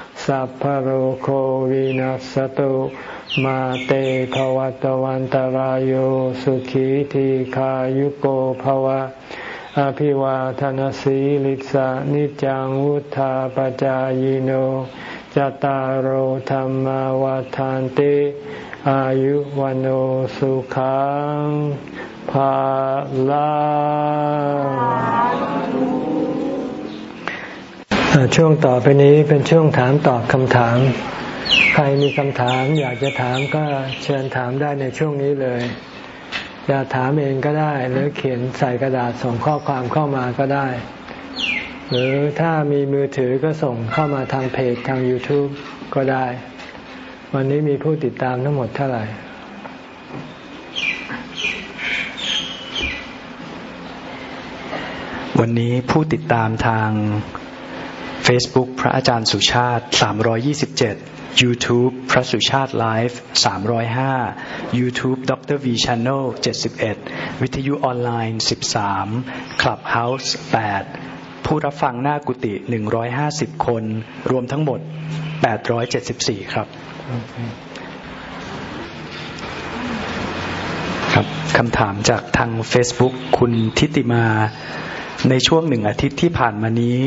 สัพพโรโควินัสตุมาเตภวัตวันตารโยสุขีทีขายุโกภวะ อภิวาทนสีลิสานิจังวุธาปจายโนจตารโหธรรมวาทานติอายุวันโอสุขังภาลา ช่วงต่อไปนี้เป็นช่วงถามตอบคำถาม ใครมีคำถามอยากจะถามก็เชิญถามได้ในช่วงนี้เลยจะถามเองก็ได้ หรือเขียนใส่กระดาษส่งข้อความเข้ามาก็ได้ หรือถ้ามีมือถือก็ส่งเข้ามาทางเพจทาง YouTube ก็ได้ วันนี้มีผู้ติดตามทั้งหมดเท่าไหร่ วันนี้ผู้ติดตามทาง Facebook พระอาจารย์สุชาติ 327 YouTube พระสุชาติไลฟ์305 YouTube ดร V Channel 71 วิทยุออนไลน์ 13 Clubhouse 8 ผู้รับฟังหน้ากุฏิ 150 คน รวมทั้งหมด 874 ครับ ครับคำถามจากทาง Facebook คุณทิติมา ในช่วงหนึ่งอาทิตย์ที่ผ่านมานี้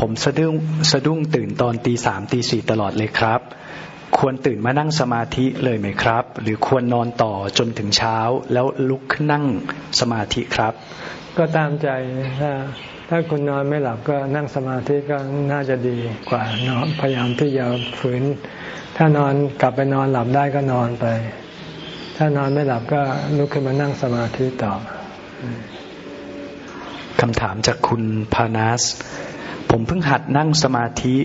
ผมสะดุ้งสะดุ้งตื่นตอนตีสามตีสี่ตลอดเลยครับ ควรตื่นมานั่งสมาธิเลยไหมครับ หรือควรนอนต่อจนถึงเช้าแล้วลุกขึ้นนั่งสมาธิครับ ก็ตามใจถ้าถ้าคุณนอนไม่หลับก็นั่งสมาธิก็น่าจะดีกว่านอนพยายามที่จะฝืน ถ้านอนกลับไปนอนหลับได้ก็นอนไป ถ้านอนไม่หลับก็ลุกขึ้นมานั่งสมาธิต่อคำถามจากคุณพานัส ผมเพิ่งหัดนั่งสมาธิ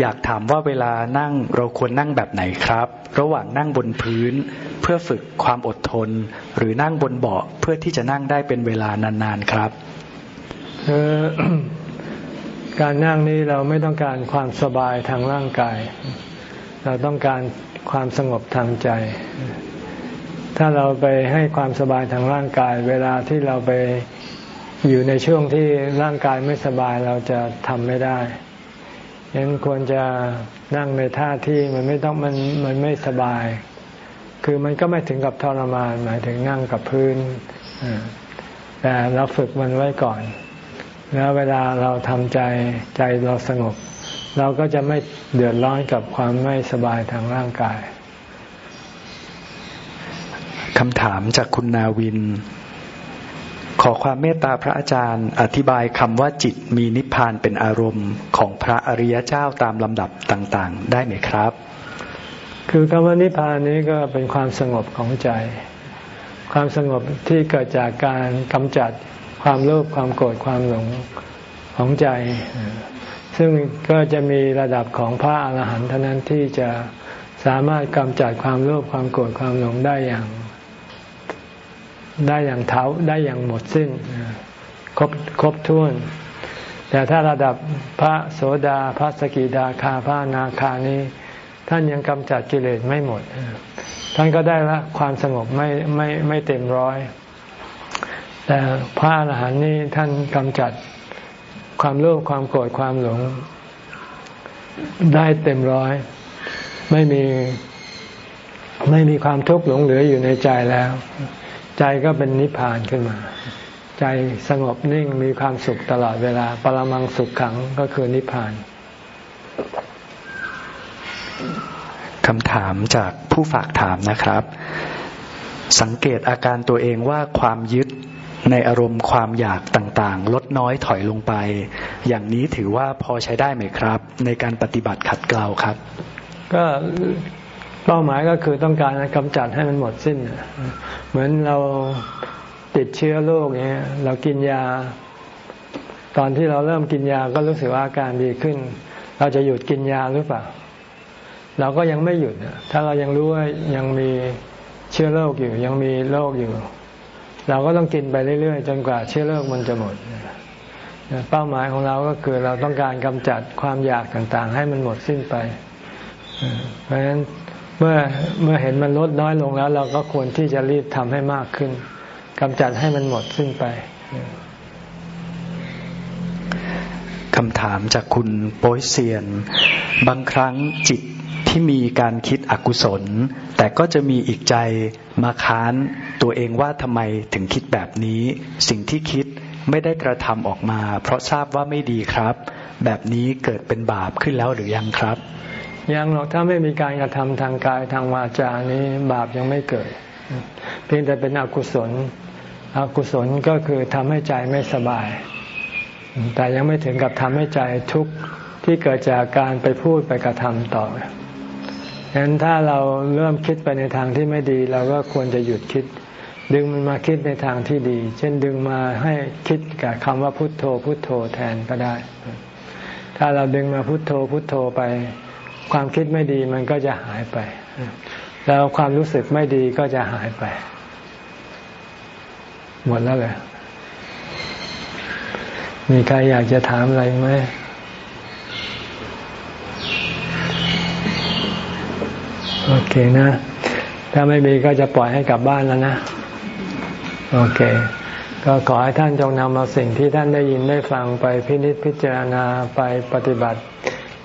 อยากถามว่าเวลานั่งเราควรนั่งแบบไหนครับ ระหว่างนั่งบนพื้นเพื่อฝึกความอดทน หรือนั่งบนเบาะเพื่อที่จะนั่งได้เป็นเวลานานๆครับการนั่งนี้เราไม่ต้องการความสบายทางร่างกาย เราต้องการความสงบทางใจ ถ้าเราไปให้ความสบายทางร่างกาย เวลาที่เราไป อยู่ในช่วงที่ร่างกายไม่สบายเราจะทำไม่ได้ยังควรจะนั่งในท่าที่มันไม่ต้องมันมันไม่สบาย คือมันก็ไม่ถึงกับทรมานหมายถึงนั่งกับพื้นแต่เราฝึกมันไว้ก่อน แล้วเวลาเราทำใจใจเราสงบ เราก็จะไม่เดือดร้อนกับความไม่สบายทางร่างกายคำถามจากคุณนาวิน ขอความเมตตาพระอาจารย์อธิบายคำว่าจิตมีนิพพานเป็นอารมณ์ของพระอริยเจ้าตามลำดับต่าง ๆ ได้ไหมครับ คือคำว่านิพพานนี้ก็เป็นความสงบของใจ ความสงบที่เกิดจากการกำจัดความโลภความโกรธความหลงของใจ ซึ่งก็จะมีระดับของพระอาหารหันต์เท่านั้นที่จะสามารถกำจัดความโลภความโกรธความหลงได้อย่าง ได้อย่างเท้าได้อย่างหมดสิ้นครบครบถ้วน แต่ถ้าระดับพระโสดาพระสกิดาคาพระนาคานี้ ท่านยังกำจัดกิเลสไม่หมด ท่านก็ได้ละความสงบไม่ไม่ไม่เต็มร้อย แต่พระอรหันต์นี้ท่านกำจัดความโลภความโกรธความหลง ได้เต็มร้อย ไม่มีไม่มีความทุกข์หลงเหลืออยู่ในใจแล้ว ใจก็เป็นนิพพานขึ้นมา ใจสงบนิ่งมีความสุขตลอดเวลา ปรมังสุขขังก็คือนิพพานคำถามจากผู้ฝากถามนะครับ สังเกตอาการตัวเองว่าความยึดในอารมณ์ความอยากต่างๆ ลดน้อยถอยลงไป อย่างนี้ถือว่าพอใช้ได้ไหมครับ ในการปฏิบัติขัดเกลาครับ ก็เป้าหมายก็คือต้องการกำจัดให้มันหมดสิ้น เหมือนเราติดเชื้อโรคเนี้ยเรากินยา ตอนที่เราเริ่มกินยาก็รู้สึกว่าอาการดีขึ้น เราจะหยุดกินยาหรือเปล่า เราก็ยังไม่หยุดถ้าเรายังรู้ว่ายังมีเชื้อโรคอยู่ ยังมีโรคอยู่ เราก็ต้องกินไปเรื่อยๆ จนกว่าเชื้อโรคมันจะหมดเป้าหมายของเราก็คือเราต้องการกำจัดความอยากต่างๆ ให้มันหมดสิ้นไป เพราะฉะนั้น เมื่อเมื่อเห็นมันลดน้อยลงแล้ว เราก็ควรที่จะรีบทำให้มากขึ้นกำจัดให้มันหมดสิ้นไปคำถามจากคุณโปยเซียน บางครั้งจิตที่มีการคิดอกุศล แต่ก็จะมีอีกใจมาค้านตัวเองว่าทำไมถึงคิดแบบนี้ สิ่งที่คิดไม่ได้กระทำออกมา เพราะทราบว่าไม่ดีครับ แบบนี้เกิดเป็นบาปขึ้นแล้วหรือยังครับ ยังหรอกถ้าไม่มีการกระทำทางกายทางวาจานี้บาปยังไม่เกิด เพียงแต่เป็นอกุศล อกุศลก็คือทำให้ใจไม่สบาย แต่ยังไม่ถึงกับทำให้ใจทุกข์ที่เกิดจากการไปพูดไปกระทำต่อฉะนั้นถ้าเราเริ่มคิดไปในทางที่ไม่ดี เราก็ควรจะหยุดคิด ดึงมันมาคิดในทางที่ดี เช่นดึงมาให้คิดกับคำว่าพุทโธพุทโธแทนก็ได้ ถ้าเราดึงมาพุทโธพุทโธไป ความคิดไม่ดีมันก็จะหายไป แล้วความรู้สึกไม่ดีก็จะหายไป หมดแล้วเลยมีใครอยากจะถามอะไรไหมโอเคนะ ถ้าไม่มีก็จะปล่อยให้กลับบ้านแล้วนะ โอเค ก็ขอให้ท่านจงนำเอาสิ่งที่ท่านได้ยินได้ฟังไปพินิจพิจารณาไปปฏิบัติ